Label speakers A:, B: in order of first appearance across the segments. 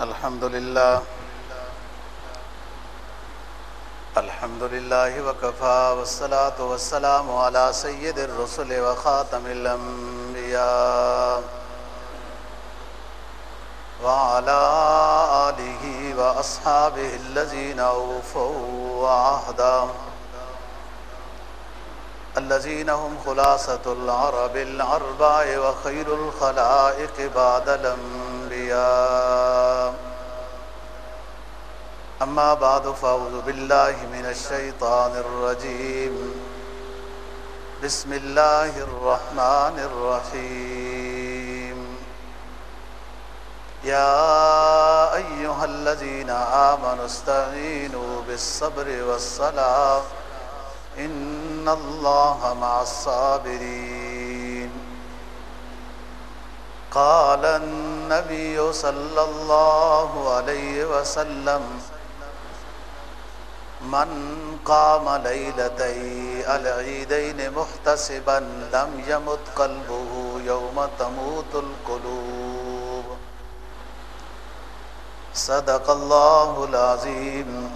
A: الحمد لله الحمد لله وكفى والصلاة والسلام على سيد الرسل وخاتم الأنبياء وعلى آله وأصحابه الذين أوفوا وعهدا الذين هم خلاصة العرب العرباء وخير الخلائق بعد الأنبياء أما بعد، فأعوذ بالله من الشيطان الرجيم. بسم الله الرحمن الرحيم. يا أيها الذين آمنوا استعينوا بالصبر والصلاة. إن الله مع الصابرين. قال النبي صلى الله عليه وسلم من قام ليلتي العيدين محتسبا لم يمت قلبه يوم تموت القلوب. صدق الله العظيم.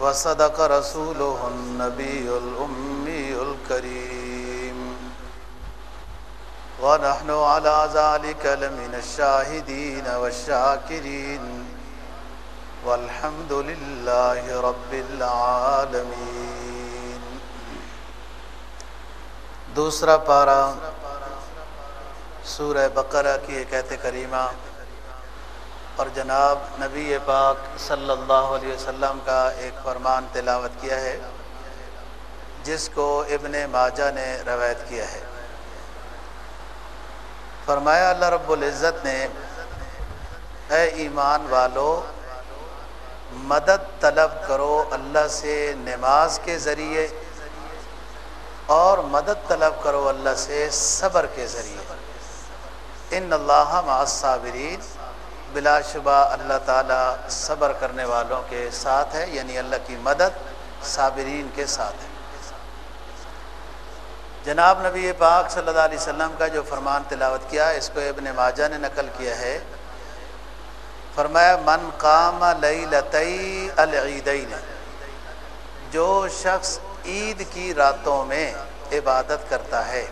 A: وصدق رسوله النبي الأمي الكريم. ونحن على ذلك لمن الشاهدين والشاكرين. والحمد لله رب العالمين دوسرا پارا سورہ بقرہ کی ایک ایت کریمہ۔ اور جناب نبی پاک صلی اللہ علیہ وسلم کا ایک فرمان تلاوت کیا ہے، جس کو ابن ماجہ نے روایت کیا ہے۔ فرمایا، اللہ رب العزت نے، اے ایمان والو مدد طلب کرو اللہ سے نماز کے ذریعے اور مدد طلب کرو اللہ سے صبر کے ذریعے۔ ان اللہ معصابرین بلا شبہ اللہ تعالیٰ صبر کرنے والوں کے ساتھ ہے یعنی اللہ کی مدد صابرین کے ساتھ ہے۔ جناب نبی پاک صلی اللہ علیہ وسلم کا جو فرمان تلاوت کیا، اس کو ابن ماجہ نے نقل کیا ہے۔ فرمایا، من قام لیلتی العیدین. جو شخص عید کی راتوں میں عبادت کرتا ہے،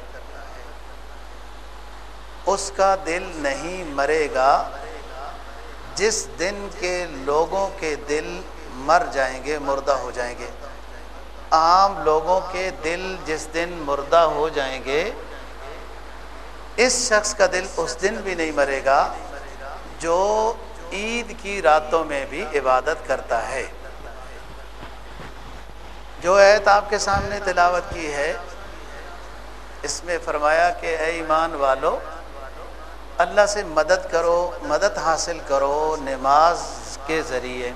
A: اس کا دل نہیں مرے گا جس دن کے لوگوں کے دل مر جائیں گے، مردہ ہو جائیں گے۔ عام لوگوں کے دل جس دن مردہ ہو جائیں گے، اس شخص کا دل اس دن بھی نہیں مرے گا جو عید کی راتوں میں بھی عبادت کرتا ہے۔ جو ایت آپ کے سامنے تلاوت کی ہے، اس میں فرمایا کہ اے ایمان والو، اللہ سے مدد کرو، مدد حاصل کرو نماز کے ذریعے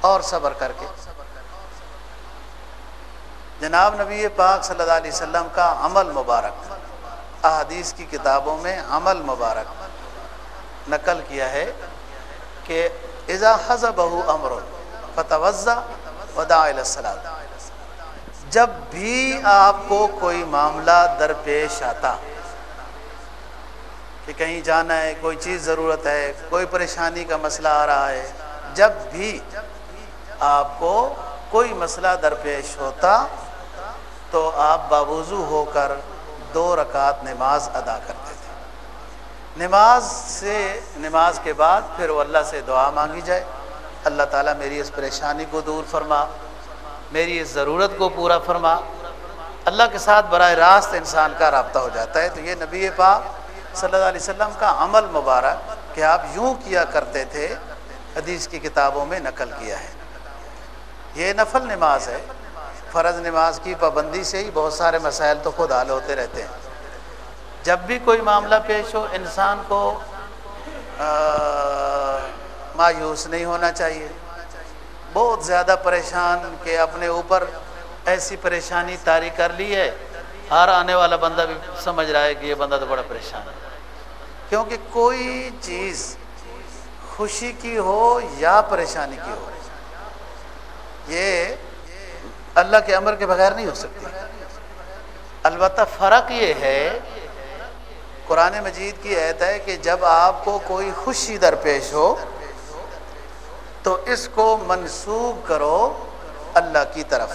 A: اور صبر کر کے۔ جناب نبی پاک صلی اللہ علیہ وسلم کا عمل مبارک، احادیث کی کتابوں میں عمل مبارک۔ نقل کیا ہے کہ اذا حض امر فتوزہ ودا السلام جب بھی آپ کو کوئی معاملہ درپیش آتا کہ کہیں جانا ہے، کوئی چیز ضرورت ہے، کوئی پریشانی کا مسئلہ آ رہا ہے، جب بھی آپ کو کوئی مسئلہ درپیش ہوتا تو آپ باوضو ہو کر دو رکعت نماز ادا کرتے نماز سے نماز کے بعد پھر وہ اللہ سے دعا مانگی جائے۔ اللہ تعالیٰ میری اس پریشانی کو دور فرما، میری اس ضرورت کو پورا فرما۔ اللہ کے ساتھ براہ راست انسان کا رابطہ ہو جاتا ہے۔ تو یہ نبی پاک صلی اللہ علیہ وسلم کا عمل مبارک کہ آپ یوں کیا کرتے تھے، حدیث کی کتابوں میں نقل کیا ہے۔ یہ نفل نماز ہے۔ فرض نماز کی پابندی سے ہی بہت سارے مسائل تو خود حال ہوتے رہتے ہیں۔ جب بھی کوئی معاملہ پیش ہو، انسان کو مایوس نہیں ہونا چاہیے۔ بہت زیادہ پریشان کہ اپنے اوپر ایسی پریشانی طاری کر لی ہے۔ ہر آنے والا بندہ بھی سمجھ رہا ہے کہ یہ بندہ تو بڑا پریشان ہے۔ کیونکہ کوئی چیز خوشی کی ہو یا پریشانی کی ہو، یہ اللہ کے امر کے بغیر نہیں ہو سکتی۔ البتہ فرق یہ ہے قرآن مجید کی عہد ہے کہ جب آپ کو کوئی خوشی درپیش ہو، تو اس کو منسوخ کرو اللہ کی طرف۔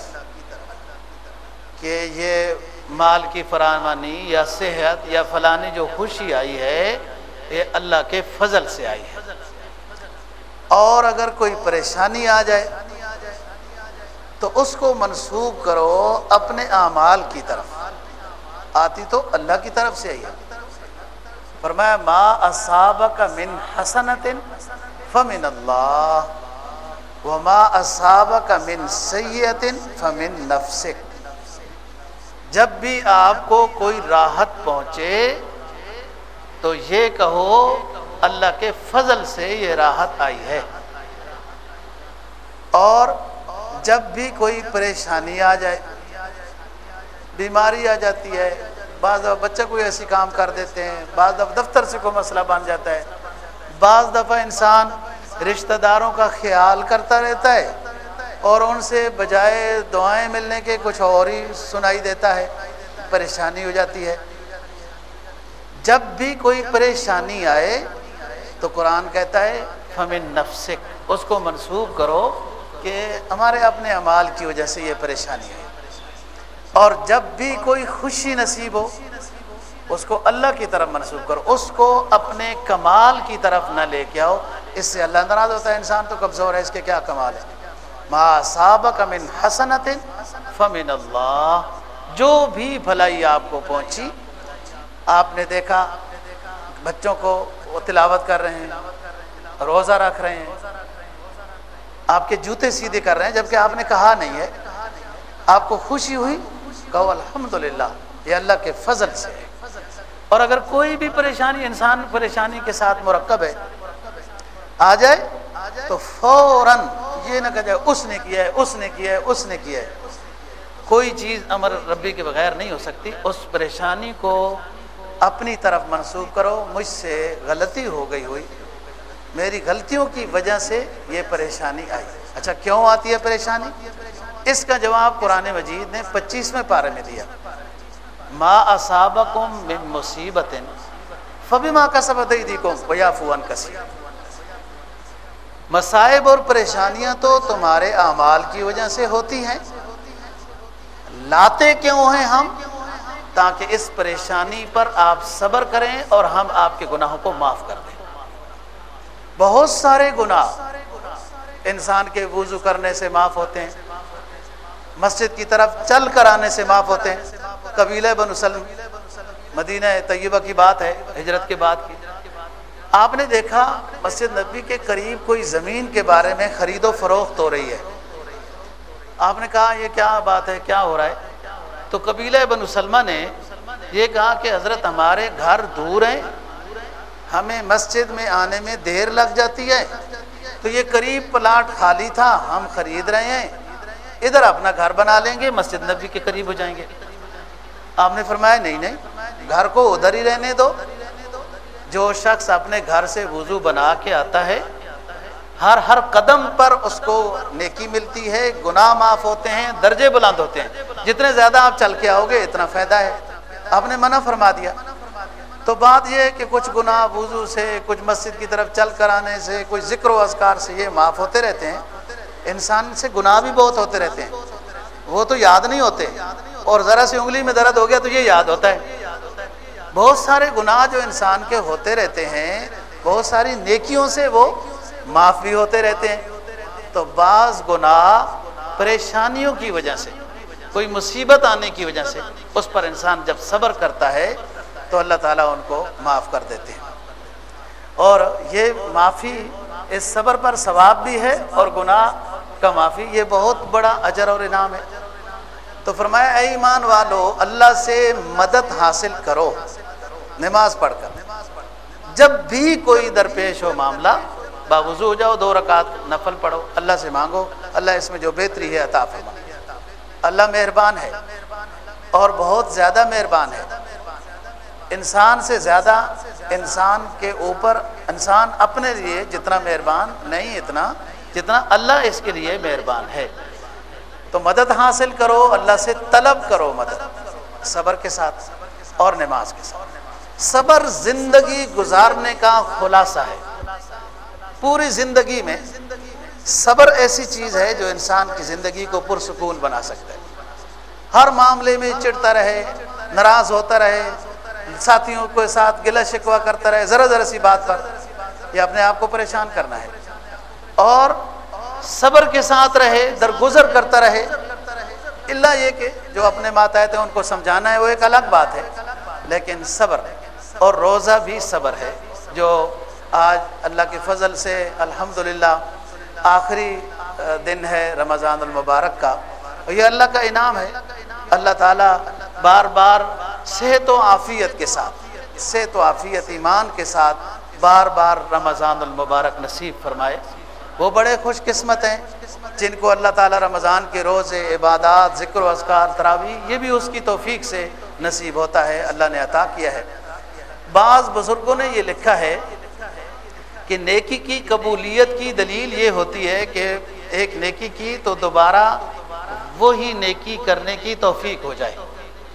A: کہ یہ مال کی فراوانی یا صحت یا فلانی جو خوشی آئی ہے، یہ اللہ کے فضل سے آئی ہے۔ اور اگر کوئی پریشانی آ جائے، تو اس کو منسوخ کرو اپنے اعمال کی طرف۔ آتی تو اللہ کی طرف سے آئی ہے۔ فرمایا، ما اصابک من حسنت فمن اللہ وما اصابک من سیئت فمن نفسک جب بھی آپ کو کوئی راحت پہنچے، تو یہ کہو، اللہ کے فضل سے یہ راحت آئی ہے. اور جب بھی کوئی پریشانی آ جائے، بیماری آ جاتی ہے بعض دفعہ بچہ کوئی ایسی کام کر دیتے ہیں، بعض دفعہ دفتر سے کوئی مسئلہ بن جاتا ہے۔ بعض دفعہ انسان رشتہ داروں کا خیال کرتا رہتا ہے اور ان سے بجائے دعائیں ملنے کے کچھ اور ہی سنائی دیتا ہے، پریشانی ہو جاتی ہے۔ جب بھی کوئی پریشانی آئے تو قرآن کہتا ہے، فمن نفسک۔ اس کو منسوخ کرو کہ ہمارے اپنے اعمال کی وجہ سے یہ پریشانی ہے اور جب بھی کوئی خوشی نصیب ہو، اس کو اللہ کی طرف منسوخ کرو اس کو اپنے کمال کی طرف نہ لے کے آؤ۔ اس سے اللہ ناراض ہوتا ہے، انسان تو کمزور ہے، اس کے کیا کمال ہے؟ ما سابق من حسنت فمن اللہ جو بھی بھلائی آپ کو پہنچی، آپ نے دیکھا، بچوں کو وہ تلاوت کر رہے ہیں، روزہ رکھ رہے ہیں۔ آپ کے جوتے سیدھے کر رہے ہیں، جبکہ آپ نے کہا نہیں ہے۔ آپ کو خوشی ہوئی کہو الحمدللہ، یہ اللہ کے فضل سے۔ ہے اور اگر کوئی بھی پریشانی، انسان پریشانی کے ساتھ مرکب ہے، آ جائے، تو فوراً یہ نہ کہ اس نے کیا ہے، اس نے کیا ہے، اس نے کیا ہے۔ کوئی چیز امر ربی کے بغیر نہیں ہو سکتی۔ اس پریشانی کو اپنی طرف منسوخ کرو، مجھ سے غلطی ہو گئی ہوئی۔ میری غلطیوں کی وجہ سے یہ پریشانی آئی۔ اچھا کیوں آتی ہے پریشانی؟ اس کا جواب قرآن مجید نے پچیسویں پارے میں دیا۔ ما اصابکم من مصیبت فبما کسبت ایدیکم ویعفو عن کثیر۔ مصائب اور پریشانیاں تو تمہارے اعمال کی وجہ سے ہوتی ہیں۔ لاتے کیوں ہیں ہم؟ تاکہ اس پریشانی پر آپ صبر کریں اور ہم آپ کے گناہوں کو معاف کر دیں۔ بہت سارے گناہ انسان کے وضو کرنے سے معاف ہوتے ہیں۔ مسجد کی طرف چل کر آنے سے معاف ہوتے ہیں۔ قبیلہ بن وسلم مدینہ طیبہ کی بات ہے، ہجرت کے بعد کی۔ آپ نے دیکھا مسجد نبی کے قریب کوئی زمین کے بارے میں خرید و فروخت ہو رہی ہے۔ آپ نے کہا، یہ کیا بات ہے، کیا ہو رہا ہے؟ تو قبیلہ بن سلمہ نے یہ کہا کہ حضرت ہمارے گھر دور ہیں، ہمیں مسجد میں آنے میں دیر لگ جاتی ہے۔ تو یہ قریب پلاٹ خالی تھا، ہم خرید رہے ہیں۔ ادھر اپنا گھر بنا لیں گے، مسجد نبی کے قریب ہو جائیں گے۔ آپ نے فرمایا، نہیں نہیں، گھر کو ادھر ہی رہنے دو۔ جو شخص اپنے گھر سے وضو بنا کے آتا ہے، ہر ہر قدم پر اس کو نیکی ملتی ہے، گناہ معاف ہوتے ہیں، درجے بلند ہوتے ہیں۔ جتنے زیادہ آپ چل کے آؤ گے، اتنا فائدہ ہے۔ آپ نے منع فرما دیا۔ تو بات یہ ہے کہ کچھ گناہ وضو سے، کچھ مسجد کی طرف چل کر آنے سے، کچھ ذکر و اذکار سے یہ معاف ہوتے رہتے ہیں۔ انسان سے گناہ بھی بہت ہوتے رہتے ہیں۔ وہ تو یاد نہیں ہوتے۔ اور ذرا سی انگلی میں درد ہو گیا تو یہ یاد ہوتا ہے۔ بہت سارے گناہ جو انسان کے ہوتے رہتے ہیں، بہت ساری نیکیوں سے وہ معاف بھی ہوتے رہتے ہیں۔ تو بعض گناہ پریشانیوں کی وجہ سے، کوئی مصیبت آنے کی وجہ سے، اس پر انسان جب صبر کرتا ہے تو اللہ تعالیٰ ان کو معاف کر دیتے ہیں۔ اور یہ معافی اس صبر پر ثواب بھی ہے اور گناہ کا معافی، یہ بہت بڑا اجر اور انعام ہے۔ تو فرمایا، اے ایمان والو، اللہ سے مدد حاصل کرو، نماز پڑھ کر۔ جب بھی کوئی درپیش ہو معاملہ، باوضو ہو جاؤ، دو رکعت نفل پڑھو، اللہ سے مانگو، اللہ اس میں جو بہتری ہے عطا فرما اللہ مہربان ہے اور بہت زیادہ مہربان ہے۔ انسان سے زیادہ انسان کے اوپر، انسان اپنے لیے جتنا مہربان، نہیں اتنا، جتنا اللہ اس کے لیے مہربان ہے۔ تو مدد حاصل کرو، اللہ سے طلب کرو مدد۔ صبر کے ساتھ اور نماز کے ساتھ۔ صبر زندگی گزارنے کا خلاصہ ہے۔ پوری زندگی میں صبر ایسی چیز ہے جو انسان کی زندگی کو پرسکون بنا سکتا ہے۔ ہر معاملے میں چڑھتا رہے، ناراض ہوتا رہے ساتھیوں کے ساتھ گلا شکوا کرتا رہے، ذرا ذرا سی بات پر یہ اپنے آپ کو پریشان کرنا ہے۔ اور صبر کے ساتھ رہے، درگزر کرتا رہے۔ اللہ یہ کہ جو اپنے ماتحت ہیں، ان کو سمجھانا ہے، وہ ایک الگ بات ہے۔ لیکن صبر اور روزہ بھی صبر ہے۔ جو آج اللہ کے فضل سے الحمدللہ آخری دن ہے رمضان المبارک کا، یہ اللہ کا انعام ہے۔ اللہ تعالیٰ بار بار صحت و عافیت کے ساتھ، صحت و عافیت ایمان کے ساتھ بار بار رمضان المبارک نصیب فرمائے۔ وہ بڑے خوش قسمت ہیں جن کو اللہ تعالیٰ رمضان کے روز عبادات، ذکر و اذکار تراوی یہ بھی اس کی توفیق سے نصیب ہوتا ہے، اللہ نے عطا کیا ہے۔ بعض بزرگوں نے یہ لکھا ہے کہ نیکی کی قبولیت کی دلیل یہ ہوتی ہے کہ ایک نیکی کی تو دوبارہ وہی نیکی کرنے کی توفیق ہو جائے۔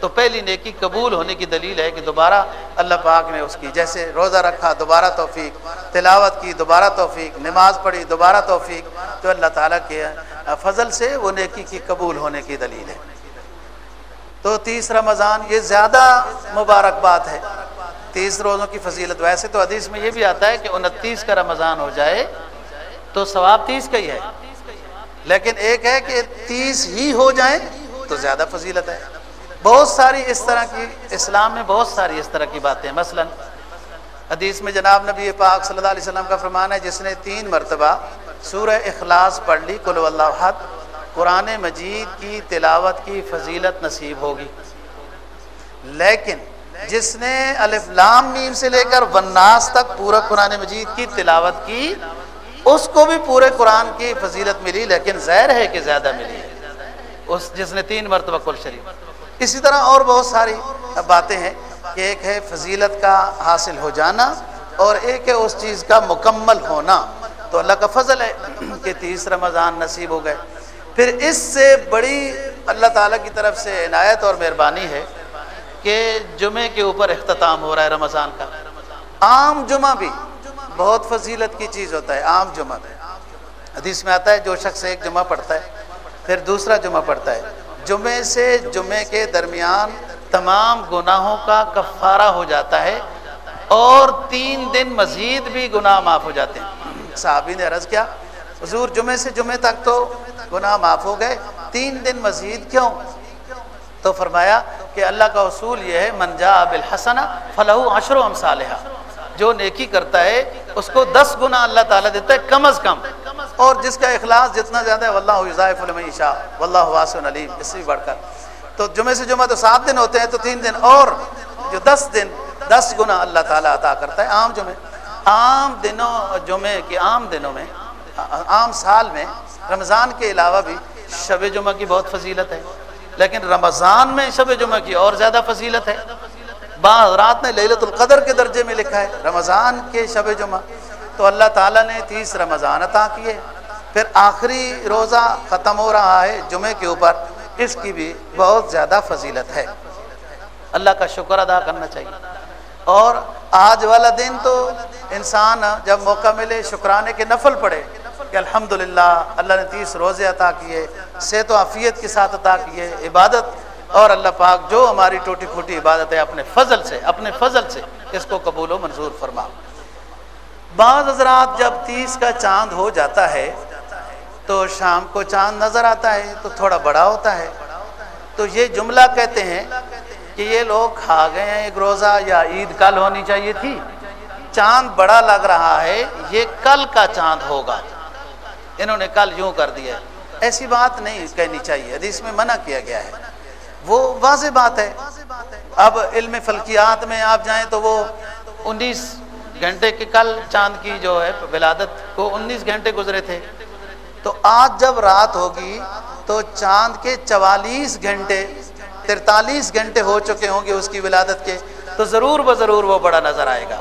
A: تو پہلی نیکی قبول ہونے کی دلیل ہے کہ دوبارہ اللہ پاک نے اس کی، جیسے روزہ رکھا، دوبارہ توفیق، تلاوت کی، دوبارہ توفیق، نماز پڑھی، دوبارہ توفیق، تو اللہ تعالیٰ کے فضل سے وہ نیکی کی قبول ہونے کی دلیل ہے۔ تو تیس رمضان یہ زیادہ مبارک بات ہے۔ تیس روزوں کی فضیلت، ویسے تو حدیث میں یہ بھی آتا ہے کہ انتیس کا رمضان ہو جائے تو ثواب تیس کا ہی ہے۔ لیکن ایک ہے کہ تیس ہی ہو جائیں تو زیادہ فضیلت ہے۔ بہت ساری اس طرح کی اسلام میں بہت ساری اس طرح کی باتیں مثلا حدیث میں جناب نبی پاک صلی اللہ علیہ وسلم کا فرمان ہے، جس نے تین مرتبہ سورہ اخلاص پڑھ لی کل اللہ حد قرآن مجید کی تلاوت کی فضیلت نصیب ہوگی۔ لیکن جس نے الف لام میم سے لے کر وناس تک پورا قرآن مجید کی تلاوت کی، اس کو بھی پورے قرآن کی فضیلت ملی، لیکن زہر ہے کہ زیادہ ملی۔ اس جس نے تین مرتبہ کل شریف۔ اسی طرح اور بہت ساری باتیں ہیں کہ ایک ہے فضیلت کا حاصل ہو جانا اور ایک ہے اس چیز کا مکمل ہونا تو اللہ کا فضل ہے کہ تیس رمضان نصیب ہو گئے۔ پھر اس سے بڑی اللہ تعالیٰ کی طرف سے عنایت اور مہربانی ہے کہ جمعے کے اوپر اختتام ہو رہا ہے رمضان کا۔ عام جمعہ بھی بہت فضیلت کی چیز ہوتا ہے، عام جمعہ۔ حدیث میں آتا ہے، جو شخص ایک جمعہ پڑھتا ہے، پھر دوسرا جمعہ پڑھتا ہے۔ جمعے سے جمعے کے درمیان تمام گناہوں کا کفارہ ہو جاتا ہے اور تین دن مزید بھی گناہ معاف ہو جاتے ہیں۔ صحابی نے عرض کیا، حضور جمعے سے جمعے تک تو گناہ معاف ہو گئے، تین دن مزید کیوں؟ تو فرمایا کہ اللہ کا اصول یہ ہے منجا بالحسن فلاح عشر و امثالحہ جو نیکی کرتا ہے، اس کو دس گنا اللہ تعالیٰ دیتا ہے، کم از کم۔ اور جس کا اخلاص جتنا زیادہ ہے، واللہ وضائف المعیشہ واللہ واسع علیم، اس سے بڑھ کر۔ تو جمعے سے جمعہ تو سات دن ہوتے ہیں، تو تین دن اور جو دس دن، دس گنا اللہ تعالیٰ عطا کرتا ہے عام جمعے عام دنوں جمعے کے عام دنوں میں، عام سال میں، رمضان کے علاوہ بھی شب جمعہ کی بہت فضیلت ہے۔ لیکن رمضان میں شب جمعہ کی اور زیادہ فضیلت ہے۔ بعض رات نے للت القدر کے درجے میں لکھا ہے، رمضان کے شب جمعہ۔ تو اللہ تعالیٰ نے تیس رمضان عطا کیے۔ پھر آخری روزہ ختم ہو رہا ہے جمعے کے اوپر، اس کی بھی بہت زیادہ فضیلت ہے۔ اللہ کا شکر ادا کرنا چاہیے۔ اور آج والا دن تو انسان جب موقع ملے شکرانے کے نفل پڑے کہ الحمدللہ اللہ نے تیس روزے عطا کیے، صحت و عافیت کے ساتھ عطا کیے، عبادت اور اللہ پاک جو ہماری ٹوٹی پھوٹی عبادت ہے اپنے فضل سے، اپنے فضل سے اس کو قبول و منظور فرما۔ بعض حضرات جب تیس کا چاند ہو جاتا ہے تو شام کو چاند نظر آتا ہے تو تھوڑا بڑا ہوتا ہے۔ تو یہ جملہ کہتے ہیں کہ یہ لوگ کھا گئے ہیں، ایک روزہ یا عید کل ہونی چاہیے تھی۔ چاند بڑا لگ رہا ہے، یہ کل کا چاند ہوگا۔ انہوں نے کل یوں کر دیا۔ ایسی بات نہیں کہنی چاہیے، حدیث میں منع کیا گیا ہے۔ وہ واضح بات ہے۔ اب علم فلکیات میں آپ جائیں تو وہ انیس گھنٹے کے کل چاند کی جو ہے ولادت کو انیس گھنٹے گزرے تھے۔ تو آج جب رات ہوگی تو چاند کے چوالیس گھنٹے، ترتالیس گھنٹے ہو چکے ہوں گے اس کی ولادت کے۔ تو ضرور بضرور وہ بڑا نظر آئے گا۔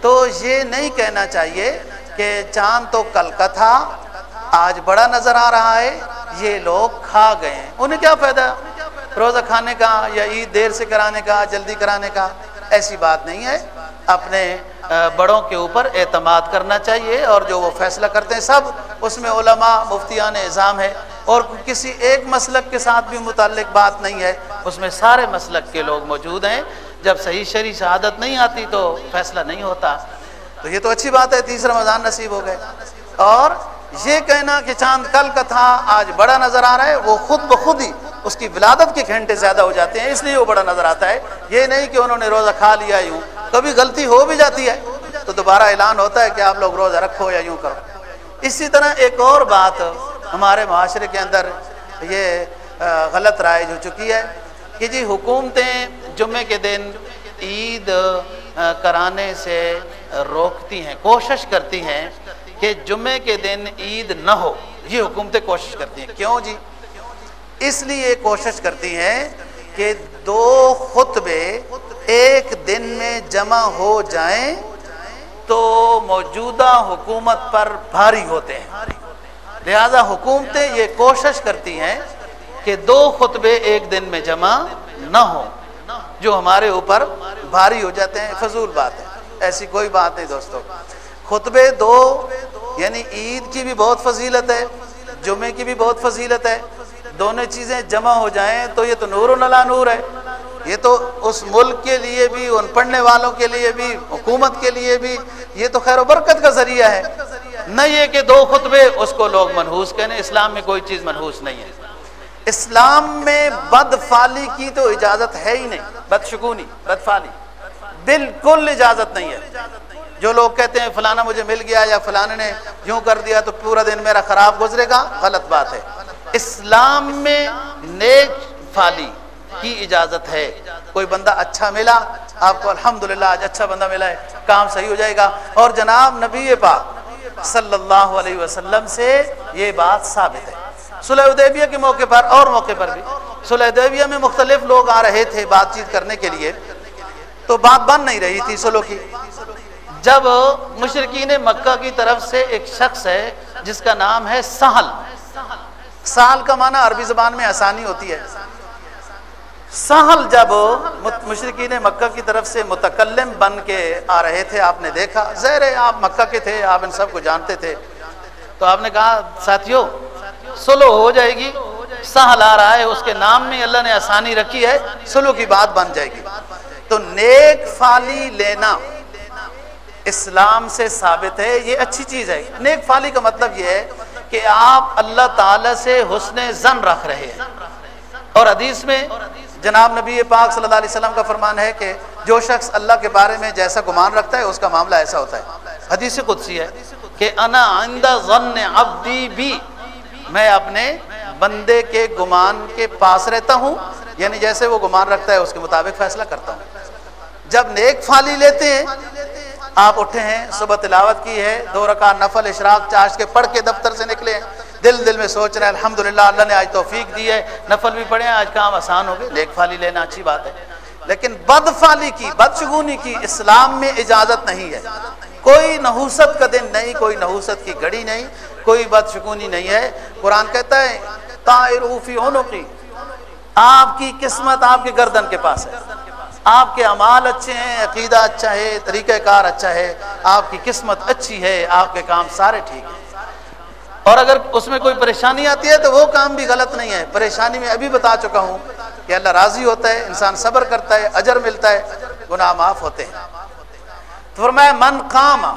A: تو یہ نہیں کہنا چاہیے کہ چاند تو کل کا تھا، آج بڑا نظر آ رہا ہے، یہ لوگ کھا گئے ہیں۔ انہیں کیا فائدہ؟ روزہ کھانے کا یا عید دیر سے کرانے کا، جلدی کرانے کا، ایسی بات نہیں ہے۔ اپنے بڑوں کے اوپر اعتماد کرنا چاہیے اور جو وہ فیصلہ کرتے ہیں، سب اس میں علماء، مفتیان نظام ہے اور کسی ایک مسلک کے ساتھ بھی متعلق بات نہیں ہے۔ اس میں سارے مسلک کے لوگ موجود ہیں۔ جب صحیح شرع شہادت نہیں آتی تو فیصلہ نہیں ہوتا۔ تو یہ تو اچھی بات ہے تیسرا رمضان نصیب ہو گئے۔ اور یہ کہنا کہ چاند کل کا تھا، آج بڑا نظر آ رہا ہے، وہ خود بخود ہی اس کی ولادت کے گھنٹے زیادہ ہو جاتے ہیں، اس لیے وہ بڑا نظر آتا ہے۔ یہ نہیں کہ انہوں نے روزہ کھا لیا یوں، کبھی غلطی ہو بھی جاتی ہے۔ تو دوبارہ اعلان ہوتا ہے کہ آپ لوگ روزہ رکھو یا یوں کرو۔ اسی طرح ایک اور بات ہمارے معاشرے کے اندر یہ غلط رائج ہو چکی ہے کہ جی حکومتیں جمعے کے دن عید کرانے سے روکتی ہیں، کوشش کرتی ہیں کہ جمعے کے دن عید نہ ہو۔ یہ حکومتیں کوشش کرتی ہیں۔ کیوں جی؟ اس لیے کوشش کرتی ہیں کہ دو خطبے ایک دن میں جمع ہو جائیں تو موجودہ حکومت پر بھاری ہوتے ہیں۔ لہذا حکومتیں یہ کوشش کرتی ہیں کہ دو خطبے ایک دن میں جمع نہ ہو، جو ہمارے اوپر بھاری ہو جاتے ہیں۔ فضول بات ہے۔ ایسی کوئی بات نہیں دوستوں خطبے دو یعنی عید کی بھی بہت فضیلت ہے، جمعے کی بھی بہت فضیلت ہے، دونوں چیزیں جمع ہو جائیں تو یہ تو نور و نلا نور ہے۔ یہ تو اس ملک کے لیے بھی، ان پڑھنے والوں کے لیے بھی، حکومت کے لیے بھی یہ تو خیر و برکت کا ذریعہ ہے۔ نہ یہ کہ دو خطبے اس کو لوگ منحوس کہنے اسلام میں کوئی چیز منحوس نہیں ہے۔ اسلام میں بد فالی کی تو اجازت ہے ہی نہیں بد شکونی بد فالی بالکل اجازت نہیں ہے۔ جو لوگ کہتے ہیں فلانا مجھے مل گیا یا فلانا نے یوں کر دیا تو پورا دن میرا خراب گزرے گا، غلط بات ہے۔ اسلام میں نیک فالی کی اجازت ہے۔ کوئی بندہ اچھا ملا، آپ کو الحمدللہ آج اچھا بندہ ملا ہے، کام صحیح ہو جائے گا۔ اور جناب نبی پاک صلی اللہ علیہ وسلم سے یہ بات ثابت ہے۔ صلح ادیبیہ کے موقع پر، اور موقع پر بھی۔ صلح ادیبیہ میں مختلف لوگ آ رہے تھے بات چیت کرنے کے لیے، تو بات بن نہیں رہی تھی سلو کی جب مشرقین مکہ کی طرف سے ایک شخص ہے، جس کا نام ہے سہل۔ سہل کا معنی عربی زبان میں آسانی ہوتی ہے۔ سہل جب مشرقین مکہ کی طرف سے متکلم بن کے آ رہے تھے، آپ نے دیکھا۔ زہر آپ مکہ کے تھے، آپ ان سب کو جانتے تھے۔ تو آپ نے کہا ساتھیوں سلو ہو جائے گی۔ سہل آ رہا ہے، اس کے نام میں اللہ نے آسانی رکھی ہے، سلو کی بات بن جائے گی۔ تو نیک فالی لینا۔ اسلام سے ثابت ہے، یہ اچھی چیز ہے۔ نیک فالی کا مطلب یہ ہے کہ آپ اللہ تعالی سے حسن زن رکھ رہے ہیں۔ اور حدیث میں جناب نبی پاک صلی اللہ علیہ وسلم کا فرمان ہے کہ جو شخص اللہ کے بارے میں جیسا گمان رکھتا ہے، اس کا معاملہ ایسا ہوتا ہے۔ حدیث قدسی ہے کہ انا عند ظن عبدی بھی میں اپنے بندے کے گمان کے پاس رہتا ہوں۔ یعنی جیسے وہ گمان رکھتا ہے، اس کے مطابق فیصلہ کرتا ہوں۔ جب نیک فالی لیتے ہیں آپ اٹھے ہیں، صبح تلاوت کی ہے، دو رکعت نفل، اشراق چاش کے پڑھ کے دفتر سے نکلے ہیں۔ دل دل میں سوچ رہے ہیں، الحمدللہ، اللہ نے آج توفیق دی ہے۔ نفل بھی پڑھے ہیں، آج کام آسان ہو گئے۔ نیک فالی لینا اچھی بات ہے۔ لیکن بد فالی کی، بدشگونی کی اسلام میں اجازت نہیں ہے۔ کوئی نحوست کا دن نہیں، کوئی نحوست کی گھڑی نہیں، کوئی بدشگونی نہیں ہے۔ قرآن کہتا ہے کی آپ کی قسمت آپ کے گردن کے پاس ہے۔ آپ کے امال اچھے ہیں، عقیدہ اچھا ہے، طریقہ کار اچھا ہے، آپ کی قسمت اچھی ہے، آپ کے کام سارے ٹھیک ہیں۔ اور اگر اس میں کوئی پریشانی آتی ہے تو وہ کام بھی غلط نہیں ہے۔ پریشانی میں ابھی بتا چکا ہوں کہ اللہ راضی ہوتا ہے، انسان صبر کرتا ہے، اجر ملتا ہے، گناہ معاف ہوتے ہیں۔ تو فرمایا، من قام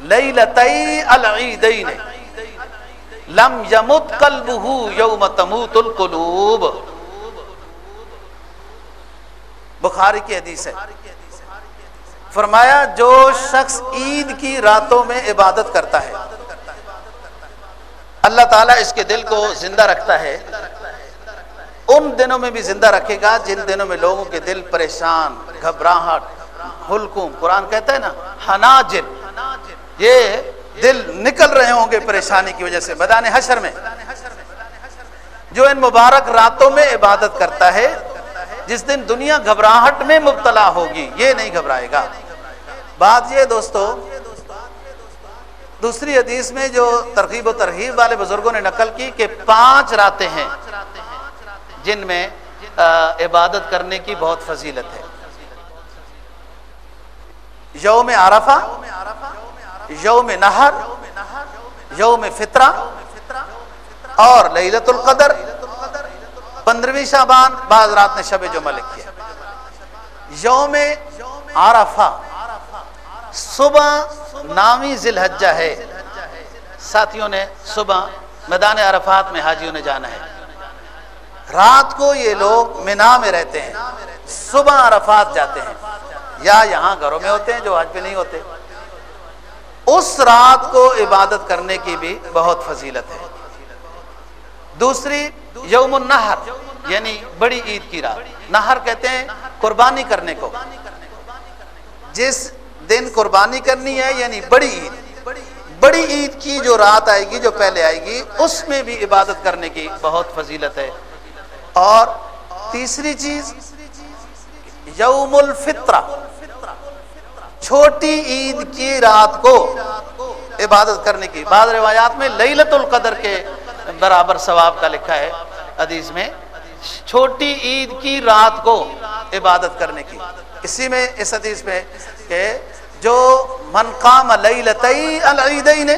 A: لیلتی العیدین، لم یمت قلبہ یوم تموت القلوب. بخاری کی حدیث ہے۔ فرمایا، جو شخص عید کی راتوں میں عبادت کرتا ہے، اللہ تعالیٰ اس کے دل کو زندہ رکھتا ہے۔ ان دنوں میں بھی زندہ رکھے گا، جن دنوں میں لوگوں کے دل پریشان، گھبراہٹ حلکم قرآن کہتا ہے نا، حناجر۔ یہ دل نکل رہے ہوں گے پریشانی کی وجہ سے۔ بدان حشر میں جو ان مبارک راتوں میں عبادت کرتا ہے جس دن دنیا گھبراہٹ میں مبتلا ہوگی، یہ نہیں گھبرائے گا۔ بات یہ دوستو، دوسری حدیث میں جو ترغیب و ترغیب والے بزرگوں نے نقل کی کہ پانچ راتیں ہیں جن میں عبادت کرنے کی بہت فضیلت ہے۔ یوم عرفہ، یوم نہر، یوم فطرہ اور للت القدر۔ پندرہویں شابان بعض رات نے شب جو ملک کیا یوم عرفہ، صبح نامی ذی الحجہ ہے۔ ساتھیوں نے صبح میدان عرفات میں حاجیوں نے جانا ہے۔ رات کو یہ لوگ مینا میں رہتے ہیں۔ صبح عرفات جاتے ہیں۔ یا یہاں گھروں میں ہوتے ہیں جو حج پہ نہیں ہوتے۔ اس رات کو عبادت کرنے کی بھی بہت فضیلت ہے۔ دوسری یوم النہر یعنی بڑی عید کی رات۔ نہر کہتے ہیں قربانی کرنے کو۔ جس دن قربانی کرنی ہے یعنی بڑی عید۔ بڑی عید کی جو رات آئے گی، جو پہلے آئے گی، اس میں بھی عبادت کرنے کی بہت فضیلت ہے۔ اور تیسری چیز یوم الفطرہ چھوٹی عید کی رات کو عبادت کرنے کی۔ بعض روایات میں لیلت القدر کے برابر ثواب کا لکھا ہے حدیث میں، چھوٹی عید کی رات کو عبادت کرنے کی۔ اسی میں، اس حدیث میں کہ جو من قام لیلتی العیدین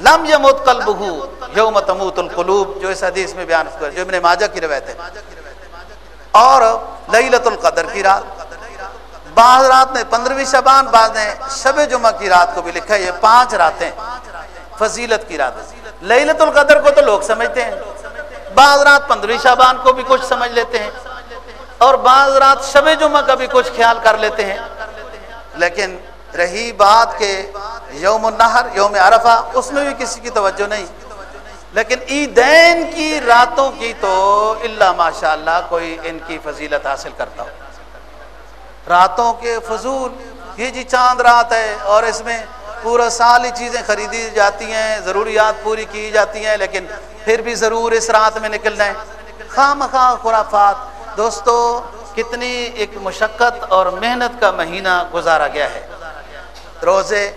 A: لم یموت قلبہ یوم تموت القلوب، جو اس حدیث میں بیان جو ابن ماجہ کی روایت ہے۔ اور لیلت القدر کی رات، بعض رات نے پندرہویں شبان، بعض نے شب جمعہ کی رات کو بھی لکھا ہے، یہ پانچ راتیں فضیلت کی رات۔ لیلت القدر کو تو لوگ سمجھتے ہیں۔ بعض رات پندرہویں شبان کو بھی کچھ سمجھ لیتے ہیں۔ اور بعض رات شب جمعہ کا بھی کچھ خیال کر لیتے ہیں۔ لیکن رہی بات کہ یوم النہر، یوم عرفہ، اس میں بھی کسی کی توجہ نہیں۔ لیکن عیدین کی راتوں کی تو اللہ ماشاء اللہ کوئی ان کی فضیلت حاصل کرتا ہو۔ راتوں کے فضول، یہ جی چاند رات ہے اور اس میں پورا سال ہی چیزیں خریدی جاتی ہیں، ضروریات پوری کی جاتی ہیں، لیکن پھر بھی ضرور اس رات میں نکلنا ہے خواہ مخواہ خرافات۔ دوستو، کتنی ایک مشقت اور محنت کا مہینہ گزارا گیا ہے۔ روزے،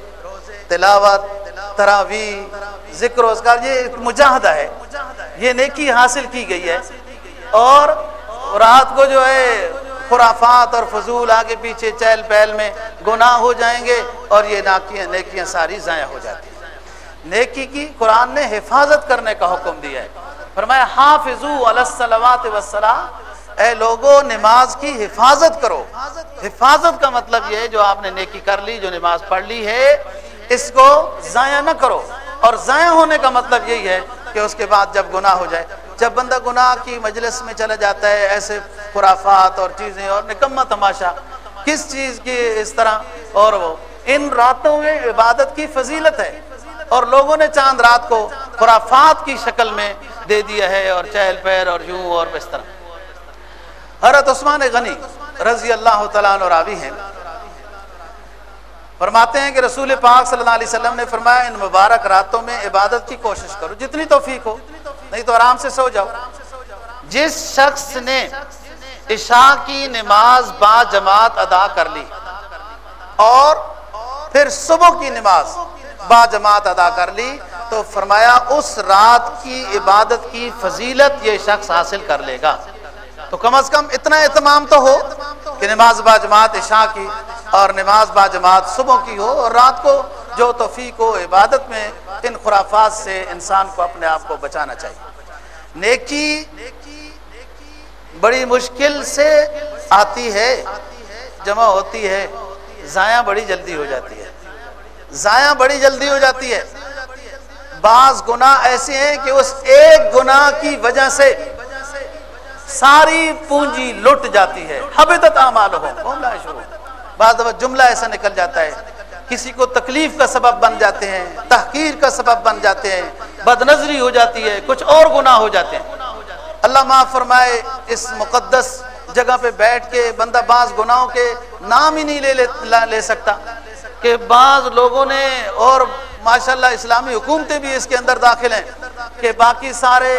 A: تلاوت تراوی ذکر روزگار یہ ایک مجاہدہ ہے۔ یہ نیکی حاصل کی گئی ہے۔ اور رات کو جو ہے خرافات اور فضول آگے پیچھے چہل پہل میں گناہ ہو جائیں گے اور یہ ناکیاں نیکیاں ساری ضائع ہو جاتی ہیں۔ نیکی کی قرآن نے حفاظت کرنے کا حکم دیا ہے۔ فرمایا، حافظو السلامات وسلام اے لوگوں نماز کی حفاظت کرو۔ حفاظت کا مطلب یہ جو آپ نے نیکی کر لی، جو نماز پڑھ لی ہے، اس کو ضائع نہ کرو۔ اور ضائع ہونے کا مطلب یہی ہے کہ اس کے بعد جب گناہ ہو جائے جب بندہ گناہ کی مجلس میں چلا جاتا ہے، ایسے خرافات اور چیزیں اور نکما تماشا، کس چیز کی اس طرح؟ اور وہ، ان راتوں میں عبادت کی فضیلت ہے۔ اور لوگوں نے چاند رات کو خرافات کی شکل میں دے دیا ہے اور چہل پہل اور یوں اور اس طرح۔ حضرت عثمان غنی رضی اللہ تعالیٰ عنہ راوی ہیں۔ فرماتے ہیں کہ رسول پاک صلی اللہ علیہ وسلم نے فرمایا، ان مبارک راتوں میں عبادت کی کوشش کرو، جتنی توفیق ہو۔ نہیں تو آرام سے سو جاؤ۔ جس شخص نے عشاء کی نماز با جماعت ادا کر لی اور پھر صبح کی نماز با جماعت ادا کر لی تو فرمایا اس رات کی عبادت کی فضیلت یہ شخص حاصل کر لے گا۔ تو کم از کم اتنا اہتمام تو ہو کہ نماز با جماعت عشاء کی اور نماز با جماعت صبح کی ہو اور رات کو جو توفیق ہو عبادت میں ان خرافات سے انسان کو اپنے آپ کو بچانا چاہیے۔ نیکی بڑی مشکل سے آتی ہے، جمع ہوتی ہے، ضائع بڑی جلدی ہو جاتی ہے۔ ضائع بڑی جلدی ہو جاتی ہے۔ بعض گناہ ایسے ہیں کہ اس ایک گناہ کی وجہ سے ساری پونجی لٹ جاتی ہے۔ حبتت اعمال ہو بعض جملہ ایسا نکل جاتا ہے۔ کسی کو تکلیف کا سبب بن جاتے ہیں، تحقیر کا سبب بن جاتے ہیں بد نظری ہو جاتی ہے، کچھ اور گناہ ہو جاتے ہیں۔ اللہ معاف فرمائے، اس مقدس جگہ پہ بیٹھ کے بندہ بعض گناہوں کے نام ہی نہیں لے لے سکتا۔ کہ بعض لوگوں نے اور ماشاءاللہ اسلامی حکومتیں بھی اس کے اندر داخل ہیں کہ باقی سارے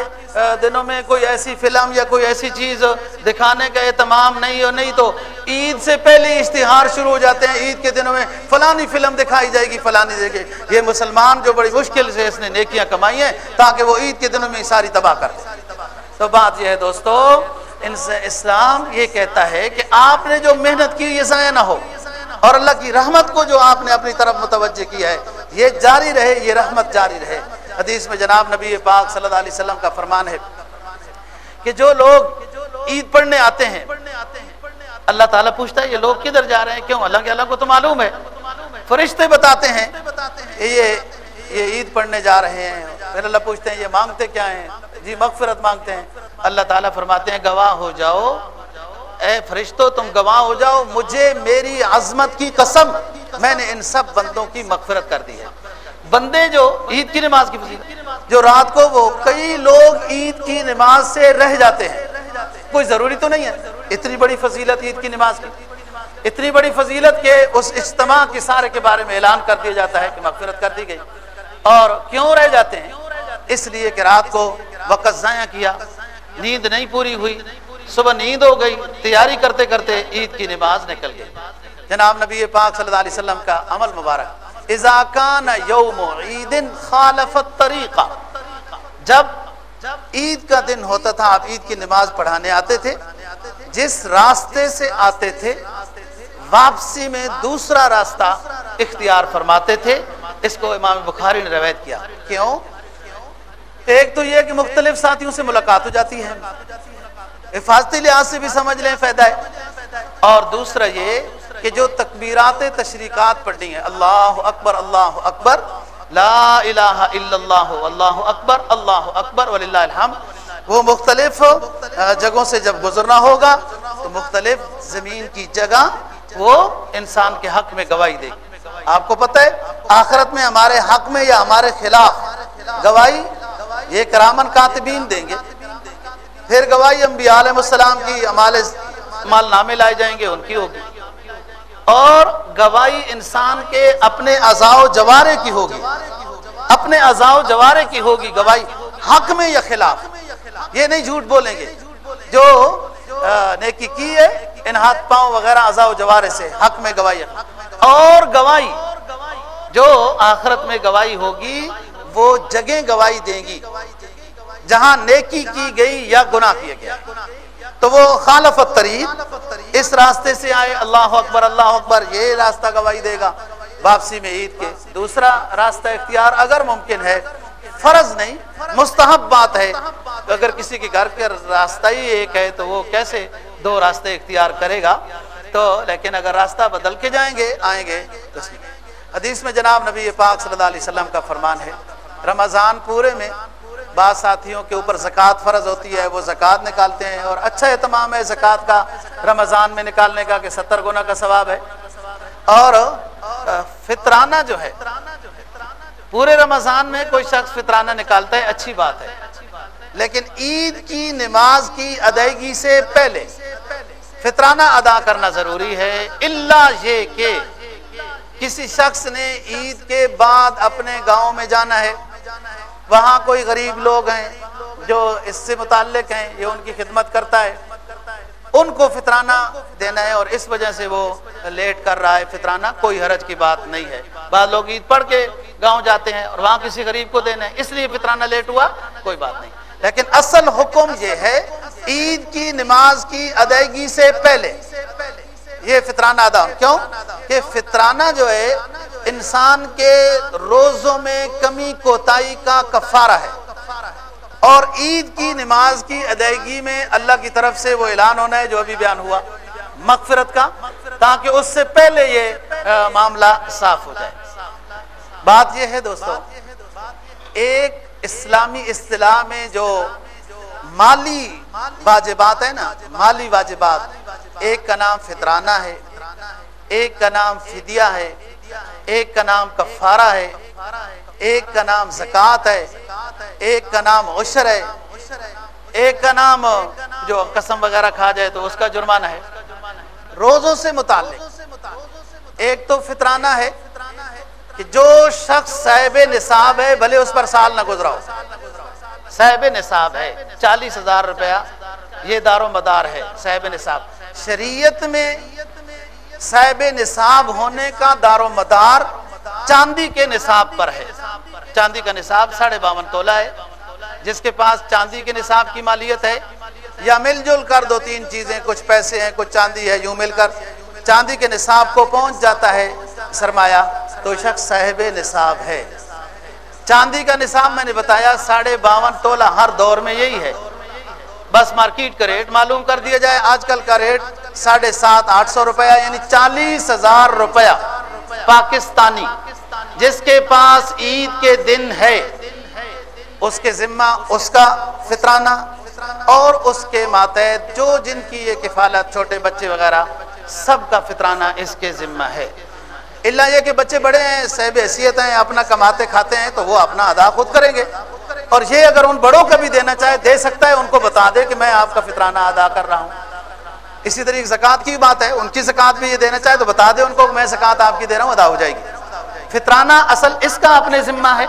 A: دنوں میں کوئی ایسی فلم یا کوئی ایسی چیز دکھانے کا اہتمام نہیں اور نہیں تو عید سے پہلے اشتہار شروع ہو جاتے ہیں عید کے دنوں میں فلانی فلم دکھائی جائے گی، فلانی جگہ یہ مسلمان جو بڑی مشکل سے اس نے نیکیاں کمائی ہیں تاکہ وہ عید کے دنوں میں ساری تباہ کر تو بات یہ ہے دوستو، ان سے اسلام یہ کہتا ہے کہ آپ نے جو محنت کی یہ ضائع نہ ہو اور اللہ کی رحمت کو جو آپ نے اپنی طرف متوجہ کیا ہے۔ یہ جاری رہے، یہ رحمت جاری رہے۔ حدیث میں جناب نبی پاک صلی اللہ علیہ وسلم کا فرمان ہے کہ جو لوگ عید پڑھنے آتے ہیں، اللہ تعالیٰ پوچھتا ہے، یہ لوگ کدھر جا رہے ہیں؟ کیوں؟ اللہ کے اللہ کو تو معلوم ہے۔ فرشتے بتاتے ہیں یہ یہ عید پڑھنے جا رہے ہیں۔ پھر اللہ پوچھتے ہیں، یہ مانگتے کیا ہیں؟ جی مغفرت مانگتے ہیں۔ اللہ تعالیٰ فرماتے ہیں، گواہ ہو جاؤ اے فرشتو، تم گواہ ہو جاؤ، مجھے میری عظمت کی قسم۔ میں نے ان سب بندوں کی مغفرت کر دی ہے۔ بندے جو عید کی نماز کی فضیلت، جو رات کو وہ کئی لوگ عید کی نماز سے رہ جاتے ہیں۔ کوئی ضروری تو نہیں ہے۔ اتنی بڑی فضیلت عید کی نماز کی۔ اتنی بڑی فضیلت کے اس اجتماع کے سارے کے بارے میں اعلان کر دیا جاتا ہے کہ مغفرت کر دی گئی۔ اور کیوں رہ جاتے ہیں؟ اس لیے کہ رات کو وقت ضائع کیا، نیند نہیں پوری ہوئی۔ صبح نیند ہو گئی، تیاری کرتے کرتے عید کی نماز نکل گئی۔ جناب نبی پاک صلی اللہ علیہ وسلم کا عمل مبارک۔ اذاکان یوم عید خالفت طریقہ جب عید کا دن ہوتا تھا، آپ عید کی نماز پڑھانے آتے تھے، جس راستے سے آتے تھے، واپسی میں دوسرا راستہ اختیار فرماتے تھے، اس کو امام بخاری نے روایت کیا۔ کیوں؟ ایک تو یہ کہ مختلف ساتھیوں سے ملاقات ہو جاتی ہے۔ حفاظتی لحاظ سے بھی سمجھ لیں، فائدہ ہے۔ اور دوسرا یہ کہ جو تکبیرات تشریقات پڑھنی ہیں، اللہ اکبر اللہ اکبر، لا الہ الا اللہ اللہ اکبر اللہ اکبر، وللہ الحمد۔ وہ مختلف جگہوں سے جب گزرنا ہوگا، تو مختلف زمین کی جگہ وہ انسان کے حق میں گواہی دے گی۔ آپ کو پتہ ہے، آخرت میں ہمارے حق میں یا ہمارے خلاف گواہی یہ کرامن کاتبین دیں گے۔ پھر گواہی انبیاء علیہ السلام کی مال نامے لائے جائیں گے، ان کی ہوگی۔ اور گواہی انسان کے اپنے ازاؤ جوارے کی ہوگی۔ اپنے ازاؤ جوارے کی ہوگی گواہی، حق میں یا خلاف؟ یہ نہیں جھوٹ بولیں گے۔ جو نیکی کی ہے، ان ہاتھ پاؤں وغیرہ ازاؤ جوارے سے، حق میں گواہی اور گواہی، جو آخرت میں گواہی ہوگی، وہ جگہ گواہی دیں گی۔ جہاں نیکی کی گئی یا گناہ کیا گیا تو وہ خالف طریق اس راستے سے آئے۔ اللہ اکبر اللہ اکبر، یہ راستہ گواہی دے گا واپسی میں عید کے۔ دوسرا راستہ اختیار اگر ممکن ہے، فرض نہیں، مستحب بات ہے۔ اگر کسی کے گھر کے راستہ ہی ایک ہے تو وہ کیسے دو راستے اختیار کرے گا؟ تو لیکن اگر راستہ بدل کے جائیں گے، آئیں گے تو حدیث میں جناب نبی پاک صلی اللہ علیہ وسلم کا فرمان ہے، رمضان پورے میں بعض ساتھیوں کے اوپر زکوٰۃ فرض ہوتی ہے، وہ زکوٰۃ نکالتے ہیں اور اچھا اہتمام ہے زکوٰۃ کا رمضان میں نکالنے کا کہ ستر گنا کا ثواب ہے۔ اور فطرانہ جو ہے، پورے رمضان میں کوئی شخص فطرانہ نکالتا ہے، اچھی بات ہے۔ لیکن عید کی نماز کی ادائیگی سے پہلے فطرانہ ادا کرنا ضروری ہے۔ اللہ یہ کہ کسی شخص نے عید کے بعد اپنے گاؤں میں جانا ہے۔ وہاں کوئی غریب لوگ ہیں جو اس سے متعلق ہیں، یہ ان کی خدمت کرتا ہے۔ ان کو فطرانہ دینا ہے اور اس وجہ سے وہ لیٹ کر رہا ہے۔ فطرانہ کوئی حرج کی بات نہیں ہے۔ بعض لوگ عید پڑھ کے گاؤں جاتے ہیں اور وہاں کسی غریب کو دینا ہے، اس لیے فطرانہ لیٹ ہوا، کوئی بات نہیں۔ لیکن اصل حکم یہ ہے، عید کی نماز کی ادائیگی سے پہلے یہ فطرانہ ادا کیوں؟ کہ فطرانہ جو ہے انسان کے روزوں میں کمی کوتاہی کا کفارہ ہے۔ اور عید کی نماز کی ادائیگی میں اللہ کی طرف سے وہ اعلان ہونا ہے جو ابھی بیان ہوا۔ مغفرت کا، تاکہ اس سے پہلے یہ معاملہ صاف ہو جائے۔ بات یہ ہے دوستو، ایک اسلامی اصطلاح میں جو مالی واجبات ہے نا، مالی واجبات، ایک کا نام فطرانہ ہے، ایک کا نام فدیہ ہے ایک کا نام کفارہ ہے، ایک کا نام زکوٰۃ ہے، ایک کا نام عشر ہے۔ ایک کا نام جو قسم وغیرہ کھا جائے تو اس کا جرمانہ ہے۔ روزوں سے متعلق۔ ایک تو فطرانہ ہے کہ جو شخص صاحب نصاب ہے، بھلے اس پر سال نہ گزرا ہو صاحب نصاب ہے، چالیس ہزار روپیہ، یہ دار و مدار ہے صاحب نصاب۔ شریعت میں صاحب نصاب ہونے کا دار و مدار چاندی کے نصاب پر ہے۔ چاندی کا نصاب ساڑھے باون تولہ ہے۔ جس کے پاس چاندی کے نصاب کی مالیت ہے۔ یا مل جل کر دو تین چیزیں، کچھ پیسے ہیں، کچھ چاندی ہے، یوں مل کر۔ چاندی کے نصاب کو پہنچ جاتا ہے۔ سرمایہ تو شخص صاحب نصاب ہے۔ چاندی کا نصاب میں نے بتایا، ساڑھے باون تولہ ہر دور میں یہی ہے۔ بس مارکیٹ کا ریٹ معلوم کر دیا جائے۔ آج کل کا ریٹ ساڑھے سات، آٹھ سو روپیہ یعنی چالیس ہزار روپیہ پاکستانی۔ جس کے پاس عید کے دن ہے، اس کے ذمہ، اس کا فطرانہ اور اس کے ماتحت، جو جن کی یہ کفالت، چھوٹے بچے وغیرہ، سب کا فطرانہ اس کے ذمہ ہے۔ اللہ یہ کہ بچے بڑے ہیں صحب حیثیت ہیں، اپنا کماتے کھاتے ہیں، تو وہ اپنا ادا خود کریں گے۔ اور یہ اگر ان بڑوں کا بھی دینا چاہے، دے سکتا ہے، ان کو بتا دے کہ میں آپ کا فطرانہ ادا کر رہا ہوں۔ اسی طریقے زکوٰۃ کی بات ہے، ان کی زکوٰۃ بھی یہ دینا چاہے تو بتا دے ان کو، میں زکوٰۃ آپ کی دے رہا ہوں، ادا ہو جائے گی۔ فطرانہ اصل اس کا اپنے ذمہ ہے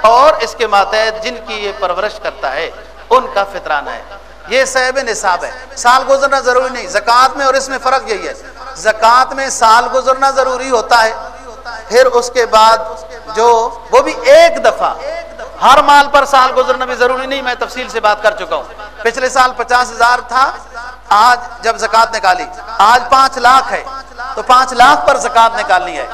A: اور اس کے ماتحت جن کی یہ پرورش کرتا ہے، ان کا فطرانہ ہے۔ یہ صحب نصاب ہے۔ سال گزرنا ضروری نہیں، زکوٰۃ میں اور اس میں فرق یہی ہے۔ زکوٰۃ میں سال گزرنا ضروری ہوتا ہے، پھر اس کے بعد جو، وہ بھی ایک دفعہ ہر مال پر سال گزرنا بھی ضروری نہیں، میں تفصیل سے بات کر چکا ہوں۔ پچھلے سال پچاس ہزار تھا، آج جب زکات نکالی، آج پانچ لاکھ ہے۔ تو پانچ لاکھ پر زکات نکالنی ہے۔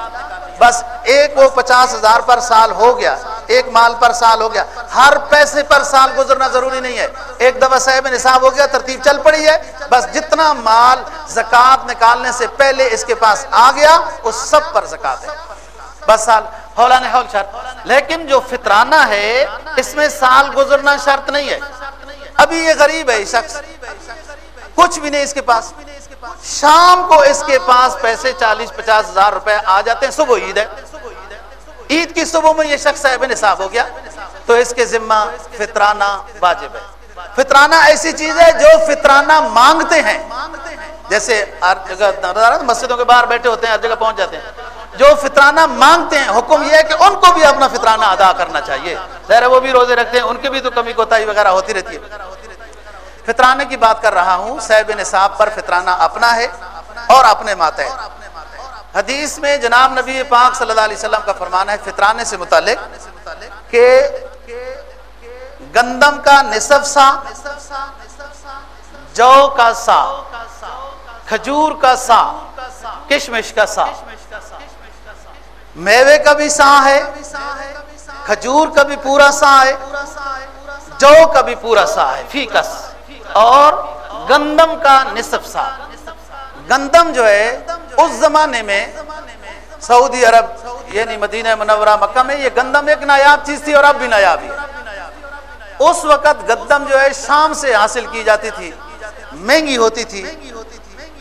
A: بس ایک وہ پچاس ہزار پر سال ہو گیا، ایک مال پر سال ہو گیا۔ ہر پیسے پر سال گزرنا ضروری نہیں ہے۔ ایک دفعہ صاحب نصاب ہو گیا، ترتیب چل پڑی ہے۔ بس جتنا مال زکات نکالنے سے پہلے اس کے پاس آ گیا، اس سب پر زکات ہے۔ بس سال ہول شرط۔ لیکن جو فطرانہ ہے، اس میں سال گزرنا شرط نہیں ہے۔ ابھی یہ غریب ہے شخص۔ کچھ بھی نہیں اس کے پاس۔ شام کو اس کے پاس پیسے چالیس، پچاس ہزار روپے آ جاتے ہیں، صبح عید ہے۔ عید کی صبح میں یہ شخص صاحب نصاب ہو گیا۔ تو اس کے ذمہ فطرانہ واجب ہے۔ فطرانہ ایسی چیز ہے جو فطرانہ مانگتے ہیں۔ جیسے ہر جگہ مسجدوں کے باہر بیٹھے ہوتے ہیں، ہر جگہ پہنچ جاتے ہیں۔ جو فطرانہ مانگتے ہیں، حکم یہ ہے کہ ان کو بھی اپنا فطرانہ ادا کرنا چاہیے۔ ظاہر وہ بھی روزے رکھتے ہیں، ان کی بھی تو کمی کوتا وغیرہ ہوتی رہتی ہے۔ فطرانے کی بات کر رہا ہوں صحب نصاب پر فطرانہ اپنا ہے اور اپنے ماتے حدیث میں جناب نبی پاک صلی اللہ علیہ وسلم کا فرمان ہے فطرانے سے متعلق، کہ گندم کا نصف سا، جو کا سا، کھجور کا سا، کشمش کا سا۔ میوے کا بھی سا ہے، کھجور کا بھی پورا سا ہے، جو کا بھی پورا سا ہے، فیکس۔ اور گندم کا نصف سا گندم جو ہے، اس زمانے میں سعودی عرب یعنی مدینہ منورہ، مکہ میں، یہ گندم ایک نایاب چیز تھی اور اب بھی نایاب ہے۔ اس وقت گندم جو ہے، شام سے حاصل کی جاتی تھی، مہنگی ہوتی تھی۔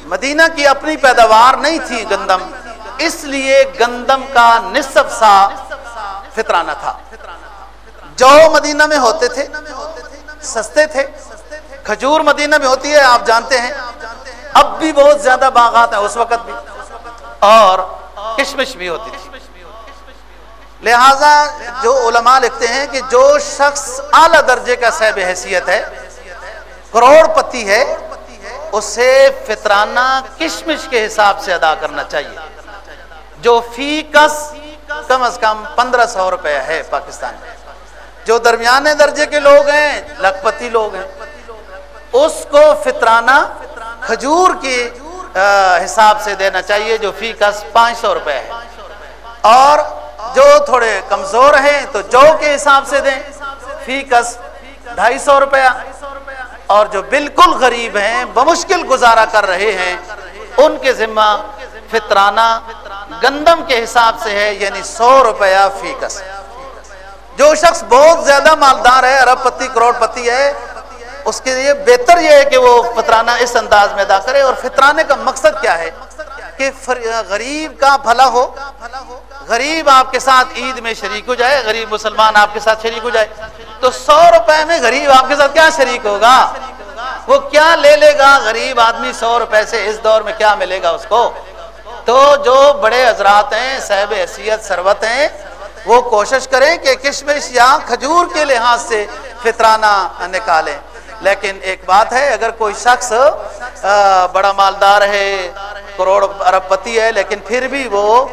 A: مدینہ کی اپنی پیداوار نہیں تھی گندم۔ اس لیے گندم کا نصف سا فطرانہ تھا۔ جو مدینہ میں ہوتے تھے، سستے تھے۔ کھجور مدینہ میں ہوتی ہے، آپ جانتے ہیں۔ اب بھی بہت زیادہ باغات ہیں، اس وقت بھی۔ اور کشمش بھی ہوتی تھی۔ لہذا جو علماء لکھتے ہیں کہ جو شخص اعلی درجے کا صحب حیثیت ہے، کروڑ پتی ہے، اسے فطرانہ کشمش کے حساب سے ادا کرنا چاہیے۔ جو فی کس کم از کم پندرہ سو روپے ہے پاکستان میں۔ جو درمیانے درجے کے لوگ ہیں لکھپتی لوگ ہیں۔ اس کو فطرانہ کھجور کی حساب سے دینا چاہیے، جو فی کس پانچ سو روپے ہے۔ اور جو تھوڑے کمزور ہیں، تو جو کے حساب سے دیں۔ فی کس ڈھائی سو روپیہ۔ اور جو بالکل غریب ہیں، بمشکل گزارا کر رہے ہیں، ان کے ذمہ فطرانہ گندم کے حساب سے ہے یعنی سو روپیہ فی کس جو شخص بہت زیادہ مالدار ہے، ارب پتی، کروڑ پتی ہے، اس کے لیے بہتر یہ ہے کہ وہ فطرانہ اس انداز میں ادا کرے۔ اور فطرانے کا مقصد کیا ہے؟ کہ غریب کا بھلا ہو۔ غریب آپ کے ساتھ عید میں شریک ہو جائے، غریب مسلمان آپ کے ساتھ شریک ہو جائے، تو سو روپے میں غریب آپ کے ساتھ کیا شریک ہوگا؟ وہ کیا لے لے گا؟ غریب آدمی سو روپے سے اس دور میں کیا ملے گا اس کو؟ تو جو بڑے حضرات ہیں، صاحب حیثیت سروت ہیں، وہ کوشش کریں کہ کشمش یا کھجور کے لحاظ سے فطرانہ نکالیں۔ لیکن ایک بات ہے، اگر کوئی شخص بڑا مالدار ہے، کروڑ ارب پتی ہے، لیکن پھر بھی وہ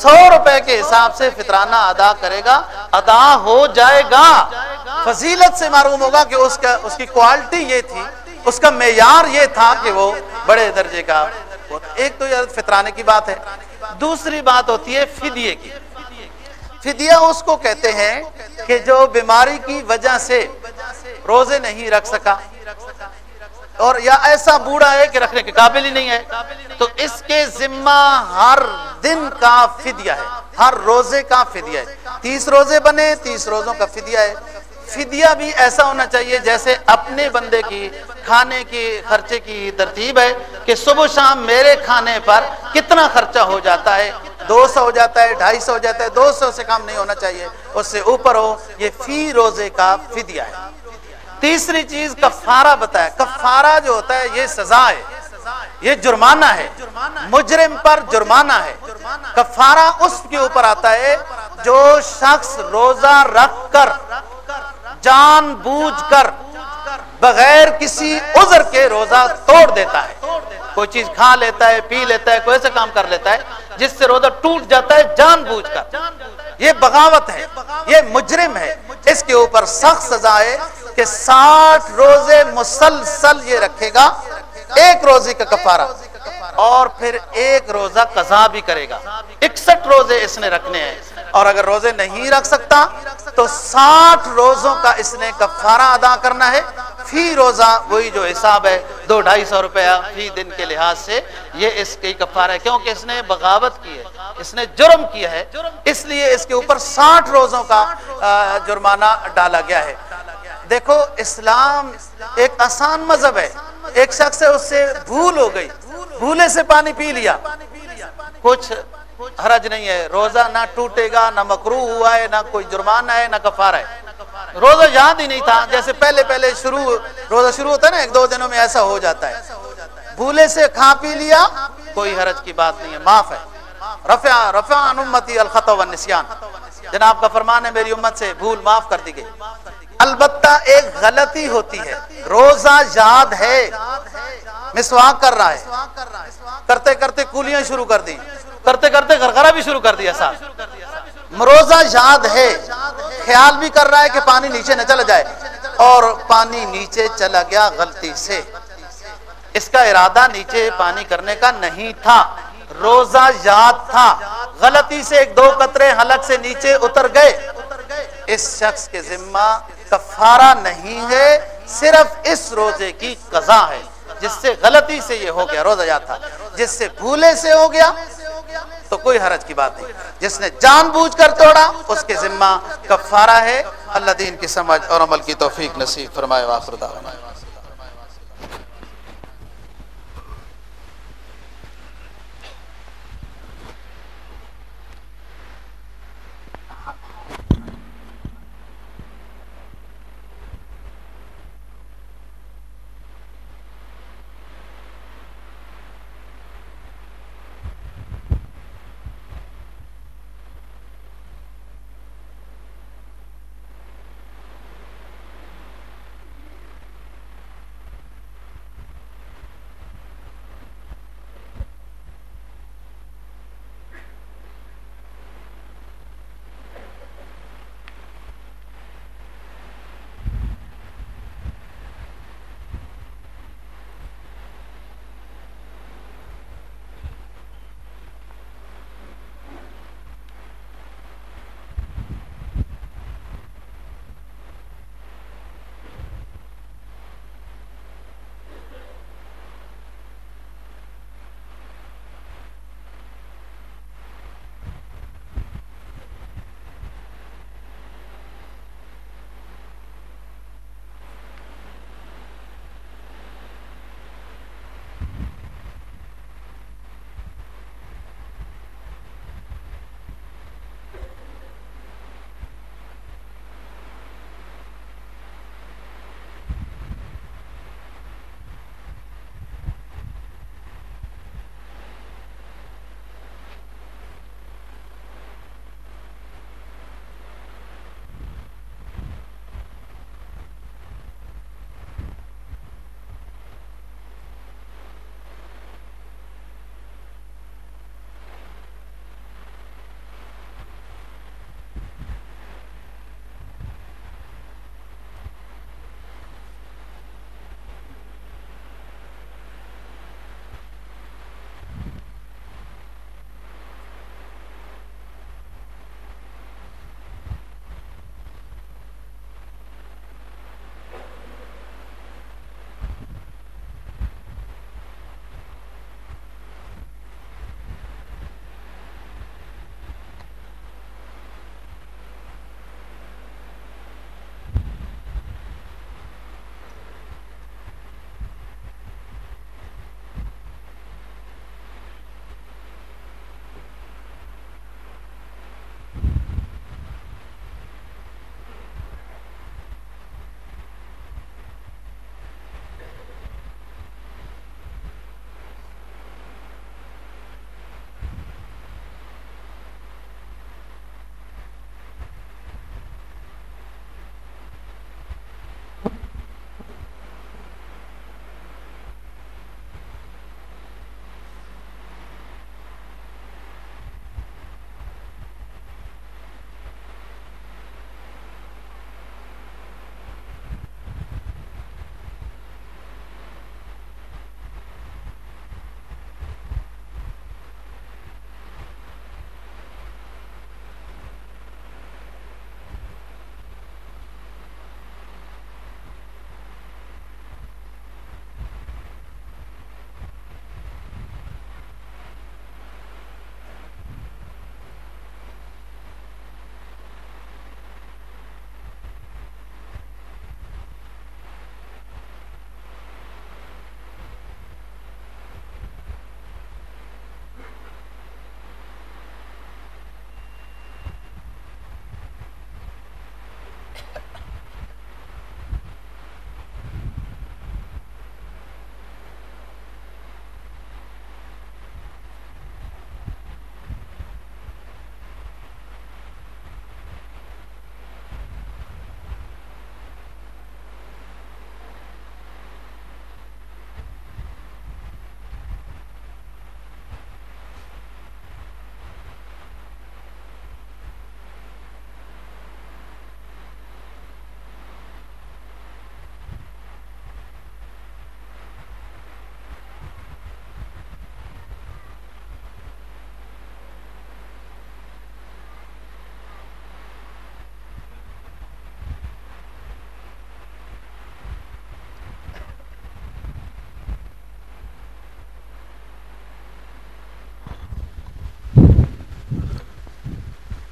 A: سو روپے کے حساب سے فطرانہ ادا کرے گا، ادا ہو جائے گا۔ فضیلت سے معلوم ہوگا کہ اس کا، اس کی کوالٹی یہ تھی، اس کا معیار یہ تھا کہ وہ بڑے درجے کا ایک تو یہ فطرانے کی بات ہے، دوسری بات ہوتی ہے فدیے کی۔ فدیہ اس کو کہتے ہیں کہ جو بیماری کی وجہ سے روزے نہیں رکھ سکا، اور یا ایسا بوڑھا ہے کہ رکھنے کے قابل ہی نہیں ہے۔ تو اس کے ذمہ ہر دن کا فدیہ ہے، ہر روزے کا فدیہ ہے۔ تیس روزے بنے، تیس روزوں کا فدیہ ہے۔ فدیہ بھی ایسا ہونا چاہیے جیسے اپنے بندے کی، کھانے کی، خرچے کی ترتیب ہے کہ صبح شام میرے کھانے پر کتنا خرچہ ہو جاتا ہے؟ دو سو ہو جاتا ہے، ڈھائی سو ہو جاتا ہے، دو سو سے کام نہیں ہونا چاہیے۔ اس سے اوپر ہو، یہ فی روزے کا فدیہ ہے۔ تیسری چیز کفارہ بتایا۔ کفارہ جو ہوتا ہے، یہ سزا ہے۔ یہ جرمانہ ہے۔ مجرم پر جرمانہ ہے۔ کفارہ اس کے اوپر آتا ہے جو شخص روزہ رکھ کر جان بوجھ کر بغیر کسی عذر کے روزہ توڑ دیتا ہے۔ کوئی چیز کھا لیتا ہے، پی لیتا ہے، کوئی ایسا کام کر لیتا ہے جس سے روزہ ٹوٹ جاتا ہے، جان بوجھ کر۔ یہ بغاوت ہے، یہ مجرم ہے۔ اس کے اوپر سخت سزا ہے کہ ساٹھ روزے مسلسل یہ رکھے گا۔ ایک روزے کا کفارہ۔ اور پھر ایک روزہ قضا بھی کرے گا۔ اکسٹھ روزے اس نے رکھنے ہیں۔ اور اگر روزے نہیں رکھ سکتا، تو ساٹھ روزوں کا اس نے کفارہ ادا کرنا ہے۔ فی روزہ وہی جو حساب ہے، دو ڈھائی سو روپیہ فی دن کے لحاظ سے یہ اس کی کفارہ ہے۔ کیونکہ اس نے بغاوت کی ہے، اس نے جرم کیا ہے۔ اس لیے اس کے اوپر ساٹھ روزوں کا جرمانہ ڈالا گیا ہے۔ دیکھو، اسلام ایک آسان مذہب ہے۔ ایک شخص ہے اس سے بھول ہو گئی۔ بھولے سے پانی پی لیا۔ کچھ حرج نہیں ہے۔ روزہ نہ ٹوٹے گا، نہ مکرو ہوا ہے، نہ کوئی جرمانہ ہے، نہ کفارہ ہے۔ روزہ یاد ہی نہیں تھا۔ جیسے پہلے پہلے شروع، روزہ شروع ہوتا ہے نا، ایک دو دنوں میں ایسا ہو جاتا ہے۔ بھولے سے کھا پی لیا، کوئی حرج کی بات نہیں ہے۔ معاف ہے۔ رفع رفع امتی الخط و جناب کا فرمان ہے، میری امت سے بھول معاف کر دی گئی۔ البتہ ایک غلطی ہوتی ہے۔ روزہ یاد ہے۔ مسواک کر رہا ہے۔ کرتے کرتے کولیاں شروع کر دی کرتے کرتے گھر بھی شروع کر دیا صاحب مروزہ یاد ہے۔ خیال بھی کر رہا ہے کہ پانی نیچے نہ چلا جائے۔ اور پانی نیچے چلا گیا غلطی سے۔ اس کا ارادہ نیچے پانی کرنے کا نہیں تھا۔ روزہ یاد تھا۔ غلطی سے ایک دو قطرے حلق سے نیچے اتر گئے۔ اس شخص کے ذمہ کفارہ نہیں ہے۔ صرف اس روزے کی قضا ہے۔ جس سے غلطی سے یہ ہو گیا روزہ یاد تھا۔ جس سے بھولے سے ہو گیا، تو کوئی حرج کی بات نہیں۔ جس نے جان بوجھ کر توڑا، اس کے ذمہ کفارہ ہے۔ اللہ دین کی سمجھ اور عمل کی توفیق نصیب فرمائے واخر دعوانا۔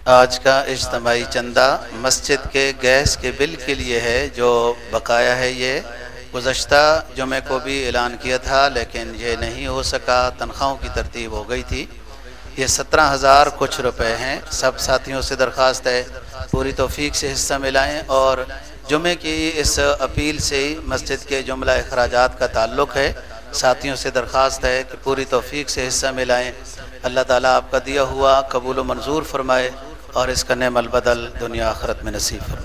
A: آج کا اجتماعی چندہ مسجد کے گیس کے بل کے لیے ہے جو بقایا ہے یہ گزشتہ جمعے کو بھی اعلان کیا تھا لیکن یہ نہیں ہو سکا، تنخواہوں کی ترتیب ہو گئی تھی۔ یہ سترہ ہزار کچھ روپے ہیں۔ سب ساتھیوں سے درخواست ہے۔ پوری توفیق سے حصہ ملائیں اور جمعے کی اس اپیل سے ہی مسجد کے جملہ اخراجات کا تعلق ہے۔ ساتھیوں سے درخواست ہے کہ پوری توفیق سے حصہ ملائیں۔ اللہ تعالیٰ آپ کا دیا ہوا قبول و منظور فرمائے۔ اور اس کا نعم البدل دنیا آخرت میں نصیب فرما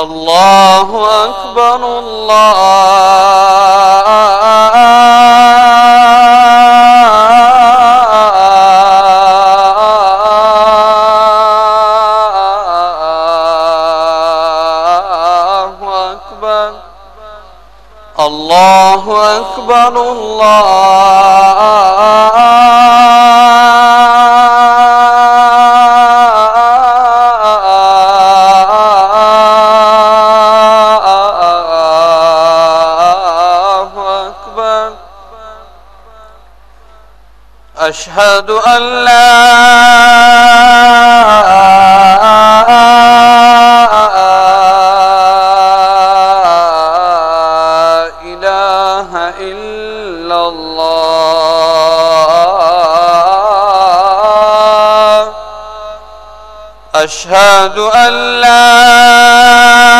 B: الله أكبر الله أكبر الله أشهد أن لا إله إلا الله. أشهد أن لا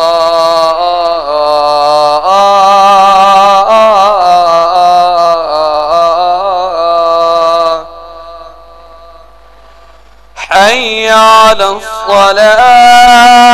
B: على الصلاة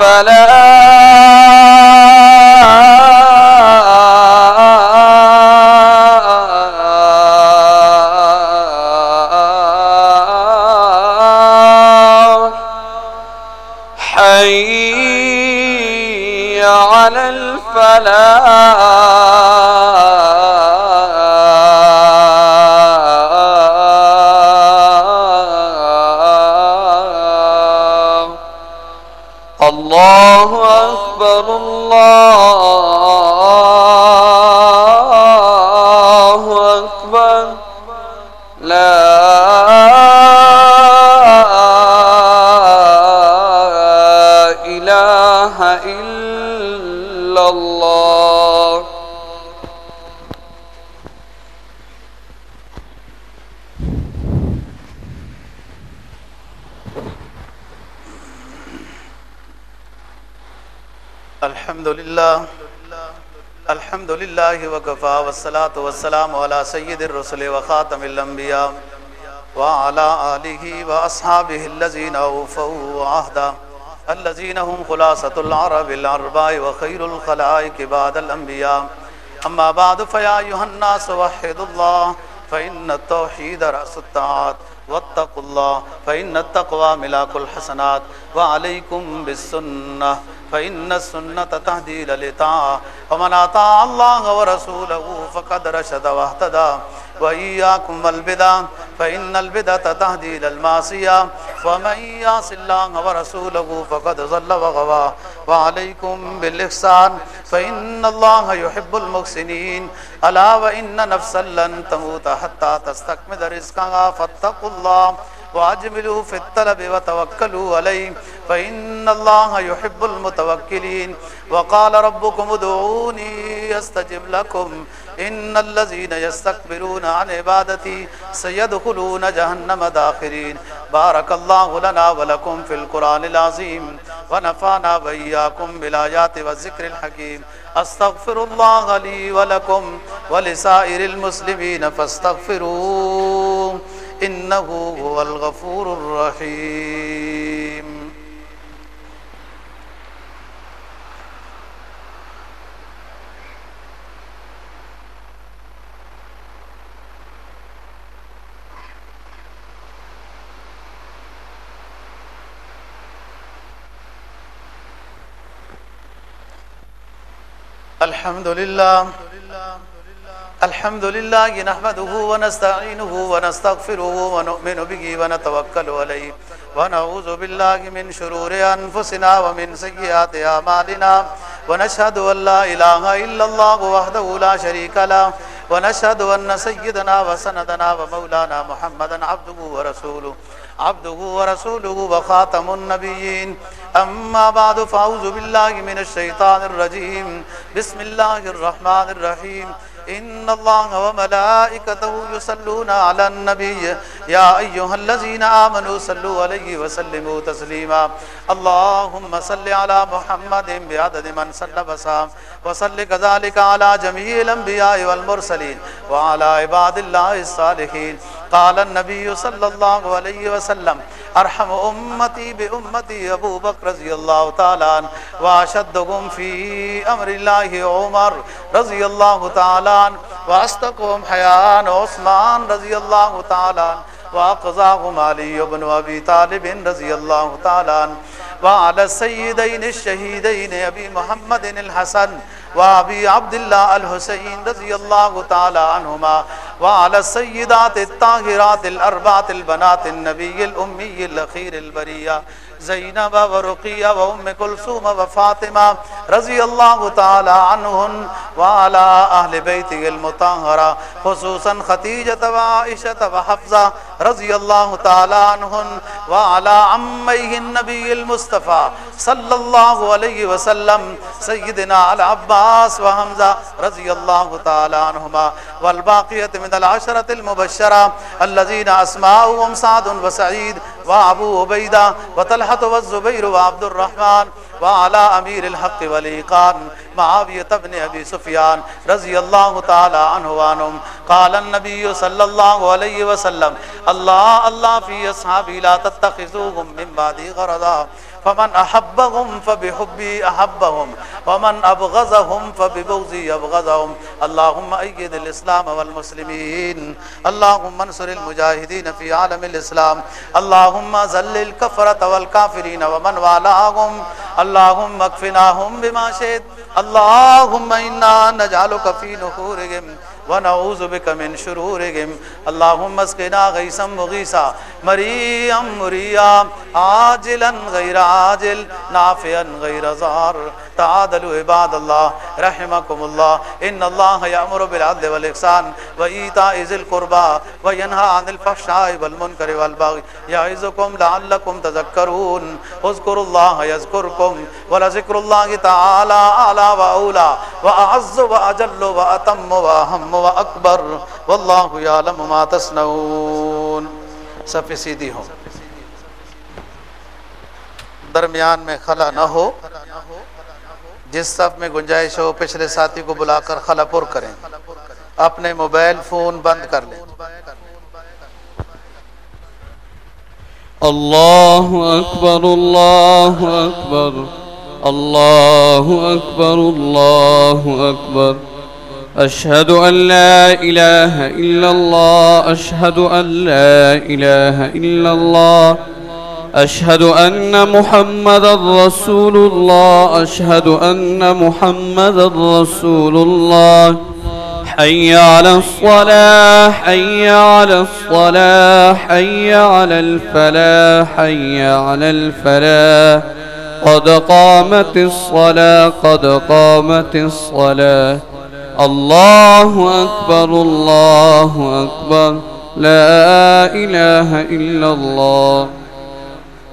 B: فلا حي على الفلاح.
A: الحمد لله وكفى والصلاة والسلام على سيد الرسل وخاتم الأنبياء وعلى آله وأصحابه الذين أوفوا عهدا الذين هم خلاصة العرب الأرباء وخير الخلائق بعد الأنبياء أما بعد فيا أيها الناس وحدوا الله فإن التوحيد رأس الطاعات واتقوا الله فإن التقوى ملاك الحسنات وعليكم بالسنة فإن السنة تهدي للطاعة ومن أطاع الله ورسوله فقد رشد واهتدى، وإياكم والبدع، فإن البدعة تهدي إلى المعصية، ومن يعص الله ورسوله فقد ضل وغوى. وعليكم بالإحسان، فإن الله يحب المحسنين. ألا وإن نفسا لن تموت حتى تستكمل رزقها فاتقوا الله. واجملوا في الطلب وتوكلوا عليه فإن الله يحب المتوكلين. وقال ربكم ادعوني يستجب لكم. ان الذين يستكبرون عن عبادتي سيدخلون جهنم داخرين. بارك الله لنا ولكم في القرآن العظيم، ونفعنا وإياكم بالآيات والذكر الحكيم. استغفر الله لي ولكم ولسائر المسلمين، فاستغفروه. إنه هو الغفور الرحيم. الحمد لله. الحمد لله نحمده ونستعينه ونستغفره ونؤمن به ونتوكل عليه ونعوذ بالله من شرور أنفسنا ومن سيئات أعمالنا ونشهد أن لا إله إلا الله وحده لا شريك له ونشهد أن سيدنا وسندنا ومولانا محمدا عبده ورسوله عبده ورسوله وخاتم النبيين أما بعد فأعوذ بالله من الشيطان الرجيم بسم الله الرحمن الرحيم ان الله وملائكته يصلون على النبي. يا ايها الذين امنوا صلوا عليه وسلموا تسليما. اللهم صل على محمد بعدد من صلى وسلم وصل كذلك على جميع الانبياء والمرسلين وعلى عباد الله الصالحين. قال النبي صلى الله عليه وسلم ارحم امتی بے امتی ابو بکر رضی اللہ تعالیٰ واشدهم فی امر اللہ عمر رضی اللہ تعالیٰ واستقهم حیان عثمان رضی اللہ تعالیٰ واقضاهم علي بن ابی طالب رضی اللہ تعالیٰ وعلى السيدين الشهيدين ابي محمد الحسن وابي عبد الله الحسين رضي الله تعالى عنهما وعلى السيدات الطاهرات الاربعه البنات النبي الامي الاخير البريه زینب و رقیہ و ام کلثوم و فاطمہ رضی اللہ تعالی عنہن وعلى اہل بیت المطہرہ، خصوصا خدیجہ و عائشہ و حفظہ رضی اللہ تعالی عنہن وعلى عمیہ النبی المصطفى صلی اللہ علیہ وسلم، سیدنا العباس و حمزہ رضی اللہ تعالی عنہما والباقیت من العشرة المبشرة الذين اسماؤهم سعد و سعید و ابو عبیدہ و طلحہ طلحة والزبير وعبد الرحمن وعلى أمير الحق والإيقان معاوية بن أبي سفيان رضي الله تعالى عنه وعنهم. قال النبي صلى الله عليه وسلم، الله الله، في أصحابي لا تتخذوهم من بعد غرضا. فمن احبهم فبحبي احبهم، ومن ابغضهم فببغضي ابغضهم. اللهم ايد الاسلام والمسلمين، اللهم انصر المجاهدين في عالم الاسلام، اللهم ذل الكفرة والكافرين ومن والاهم، اللهم اكفناهم بما شئت. اللهم انا نجعلك في نحورهم ونعوذ بك من شرورهم. اللهم اسقنا غيثا مغيثا مريا مريا عاجلا غير عاجل نافعا غير ضار۔ تعادلوا عباد الله رحمكم الله ان الله يأمر بالعدل والإحسان وإيتاء ذي القربى وينهى عن الفحشاء والمنكر والبغي يعظكم لعلكم تذكرون اذكروا الله يذكركم ولذكر الله تعالى أعلى وأولى وأعز وأجل وأتم وأهم وأكبر والله يعلم ما تصنعون۔ صف سیدھی ہو درمیان میں خلا نہ ہو، جس صف میں گنجائش ہو، پچھلے ساتھی کو بلا کر خلا پر کریں۔ اپنے موبائل فون بند کر لیں۔
B: اللہ اکبر اللہ اکبر اللہ اکبر اللہ اکبر۔ أشهد أن لا إله إلا الله أشهد أن لا إله إلا الله أشهد أن محمد رسول الله. أشهد أن محمد رسول الله. حي على الصلاة، حي على الصلاة، حي على الفلاح، حي على الفلاح. قد قامت الصلاة، قد قامت الصلاة. الله أكبر الله أكبر. لا إله إلا الله.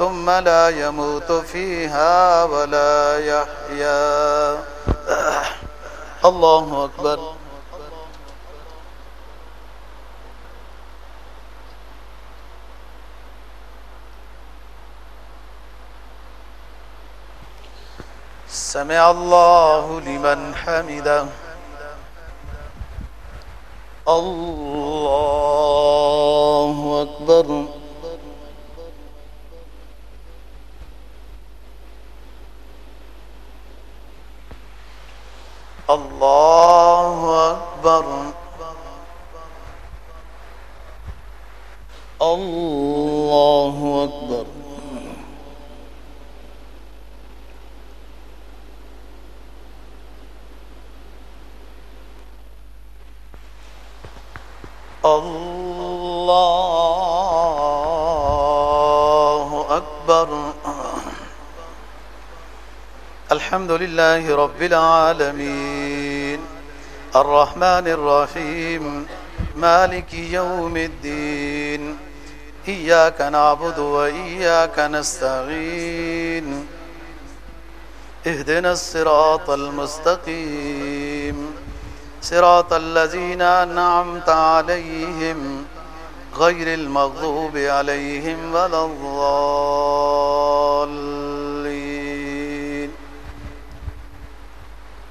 A: ثم لا يموت فيها ولا يحيا. الله أكبر. سمع الله لمن حمده. الله أكبر. الله أكبر الله أكبر الله أكبر الحمد لله رب العالمين. الرحمن الرحيم. مالك يوم الدين. إياك نعبد وإياك نستعين. اهدنا الصراط المستقيم. صراط الذين أنعمت عليهم. غير المغضوب عليهم ولا الضالين.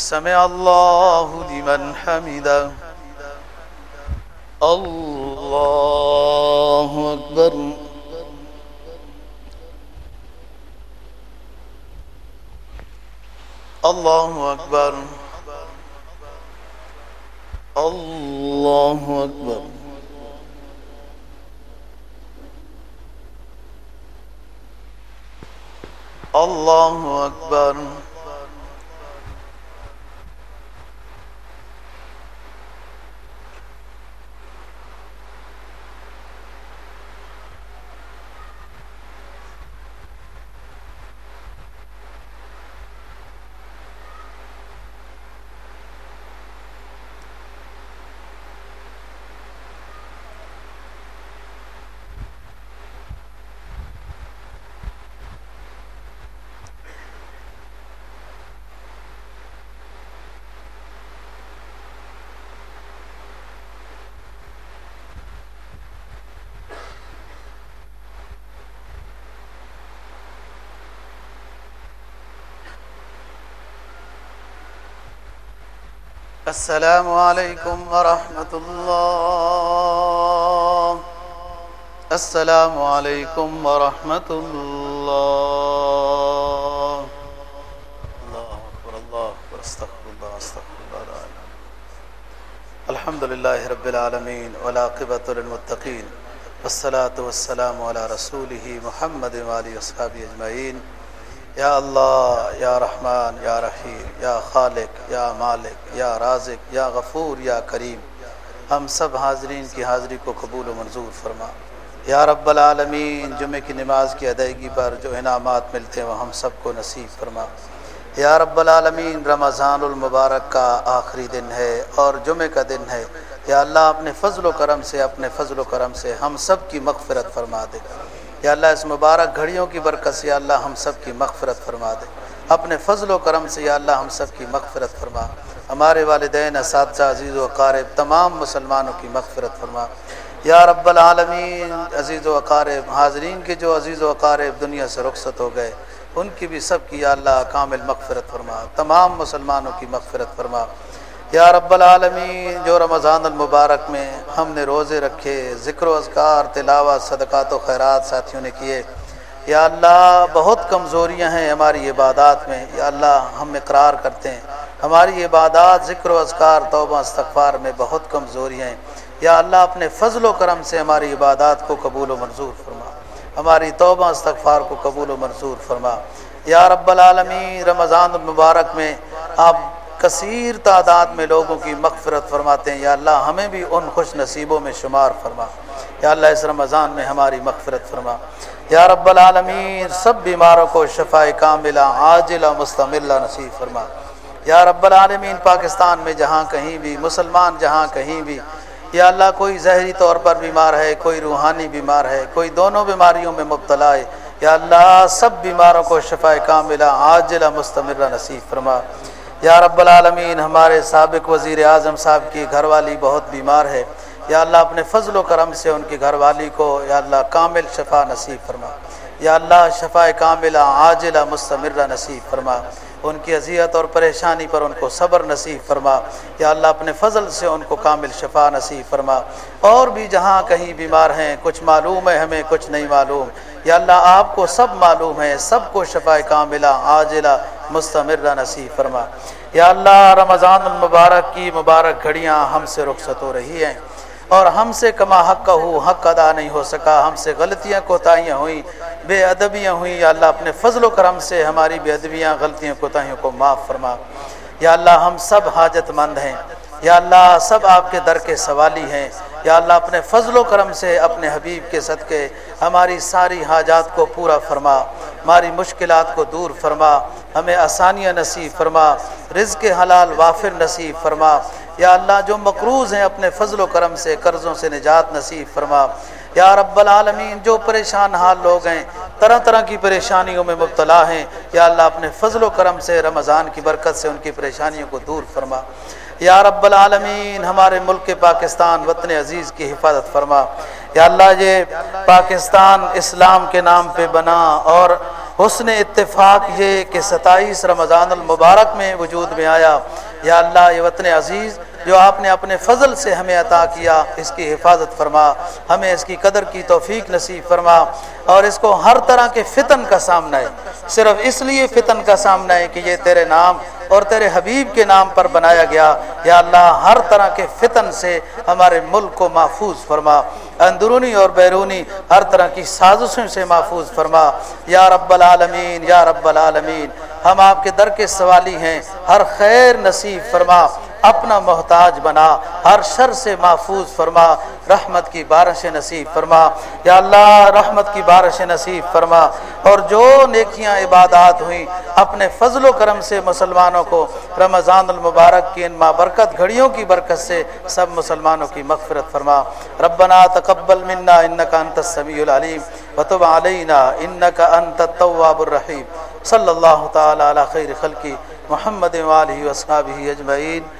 A: سمع الله لمن حمده. الله أكبر. الله أكبر. الله أكبر. الله أكبر. السلام علیکم ورحمۃ اللہ السلام علیکم ورحمۃ اللہ اللہ اکبر اللہ اکبر استغفر اللہ استغفر اللہ الحمد للہ رب العالمین ولاقبۃ المطقین والصلاة والسلام على رسوله محمد والی اصحاب اجمعین یا اللہ، یا رحمان، یا رحیم، یا خالق، یا مالک، یا رازق، یا غفور، یا کریم، ہم سب حاضرین کی حاضری کو قبول و منظور فرما۔ یا رب العالمین جمعہ کی نماز کی ادائیگی پر جو انعامات ملتے ہیں وہ ہم سب کو نصیب فرما۔ یا رب العالمین، رمضان المبارک کا آخری دن ہے اور جمعہ کا دن ہے۔ یا اللہ، اپنے فضل و کرم سے، اپنے فضل و کرم سے ہم سب کی مغفرت فرما دے۔ یا اللہ اس مبارک گھڑیوں کی برکت سے یا اللہ ہم سب کی مغفرت فرما دے۔ اپنے فضل و کرم سے یا اللہ ہم سب کی مغفرت فرما۔ ہمارے والدین، اساتذہ، عزیز و اقارب، تمام مسلمانوں کی مغفرت فرما۔ یا رب العالمین، عزیز و اقارب، حاضرین کے جو عزیز و اقارب دنیا سے رخصت ہو گئے، ان کی بھی سب کی یا اللہ کامل مغفرت فرما۔ تمام مسلمانوں کی مغفرت فرما۔ یا رب العالمین، جو رمضان المبارک میں ہم نے روزے رکھے، ذکر و اذکار، تلاوت، صدقات و خیرات ساتھیوں نے کیے، یا اللہ بہت کمزوریاں ہیں ہماری عبادات میں، یا اللہ ہم اقرار کرتے ہیں، ہماری عبادات، ذکر و اذکار، توبہ، استغفار میں بہت کمزوریاں ہیں، یا اللہ اپنے فضل و کرم سے ہماری عبادات کو قبول و منظور فرما، ہماری توبہ، استغفار کو قبول و منظور فرما۔ یا رب العالمین، رمضان المبارک میں آپ کثیر تعداد میں لوگوں کی مغفرت فرماتے ہیں۔ یا اللہ، ہمیں بھی ان خوش نصیبوں میں شمار فرما۔ یا اللہ، اس رمضان میں ہماری مغفرت فرما۔ یا رب العالمین، سب بیماروں کو شفا کاملہ، عاجلہ، مستملہ نصیب فرما۔ یا رب العالمین، پاکستان میں جہاں کہیں بھی، مسلمان جہاں کہیں بھی۔ یا اللہ، کوئی زہری طور پر بیمار ہے، کوئی روحانی بیمار ہے، کوئی دونوں بیماریوں میں مبتلا ہے۔ یا اللہ، سب بیماروں کو شفا کاملہ، عاجلہ مستمرہ نصیب فرما۔ یا رب العالمین، ہمارے سابق وزیر اعظم صاحب کی گھر والی بہت بیمار ہے۔ یا اللہ اپنے فضل و کرم سے ان کی گھر والی کو یا اللہ کامل شفا نصیب فرما۔ یا اللہ شفا کاملہ، عاجلہ، مستمرہ نصیب فرما۔ ان کی اذیت اور پریشانی پر ان کو صبر نصیب فرما۔ یا اللہ اپنے فضل سے ان کو کامل شفا نصیب فرما۔ اور بھی جہاں کہیں بیمار ہیں، کچھ معلوم ہے ہمیں، کچھ نہیں معلوم۔ یا اللہ آپ کو سب معلوم ہے سب کو شفا کاملہ، عاجلہ، مستمرہ نصیب فرما۔ یا اللہ، رمضان المبارک کی مبارک گھڑیاں ہم سے رخصت ہو رہی ہیں۔ اور ہم سے کما حق کا ہو، حق ادا نہیں ہو سکا۔ ہم سے غلطیاں، کوتاہیاں ہوئیں۔ بے ادبیاں ہوئیں۔ یا اللہ اپنے فضل و کرم سے ہماری بے ادبیاں، غلطیاں، کوتاہیوں کو معاف فرما۔ یا اللہ ہم سب حاجت مند ہیں۔ یا اللہ سب آپ کے در کے سوالی ہیں۔ یا اللہ اپنے فضل و کرم سے اپنے حبیب کے صدقے، ہماری ساری حاجات کو پورا فرما۔ ہماری مشکلات کو دور فرما۔ ہمیں آسانیاں نصیب فرما۔ رزق حلال، وافر نصیب فرما۔ یا اللہ جو مقروض ہیں اپنے فضل و کرم سے، قرضوں سے نجات نصیب فرما۔ یا رب العالمین، جو پریشان حال لوگ ہیں، طرح طرح کی پریشانیوں میں مبتلا ہیں، یا اللہ اپنے فضل و کرم سے، رمضان کی برکت سے ان کی پریشانیوں کو دور فرما۔ یا رب العالمین، ہمارے ملک پاکستان وطن عزیز کی حفاظت فرما۔ یا اللہ، یہ پاکستان اسلام کے نام پہ بنا اور حسن اتفاق، یہ کہ ستائیس رمضان المبارک میں وجود میں آیا۔ یا اللہ، یہ وطن عزیز جو آپ نے اپنے فضل سے ہمیں عطا کیا، اس کی حفاظت فرما، ہمیں اس کی قدر کی توفیق نصیب فرما اور اس کو ہر طرح کے فتن کا سامنا ہے۔ صرف اس لیے فتن کا سامنا ہے کہ یہ تیرے نام اور تیرے حبیب کے نام پر بنایا گیا۔ یا اللہ، ہر طرح کے فتن سے ہمارے ملک کو محفوظ فرما۔ اندرونی اور بیرونی ہر طرح کی سازشوں سے محفوظ فرما۔ یا رب العالمین، یا رب العالمین، ہم آپ کے در کے سوالی ہیں۔ ہر خیر نصیب فرما۔ اپنا محتاج بنا، ہر شر سے محفوظ فرما، رحمت کی بارش نصیب فرما۔ یا اللہ، رحمت کی بارش نصیب فرما۔ اور جو نیکیاں عبادات ہوئیں، اپنے فضل و کرم سے مسلمانوں کو رمضان المبارک کی ان برکت گھڑیوں کی برکت سے سب مسلمانوں کی مغفرت فرما۔ ربنا تقبل منا انکا انت السمیع العلیم۔ وتب علینا انکا انت التواب الرحیم۔ صلی اللہ تعالی علی خیر خلقی محمد والی وصحابہ اجمعین۔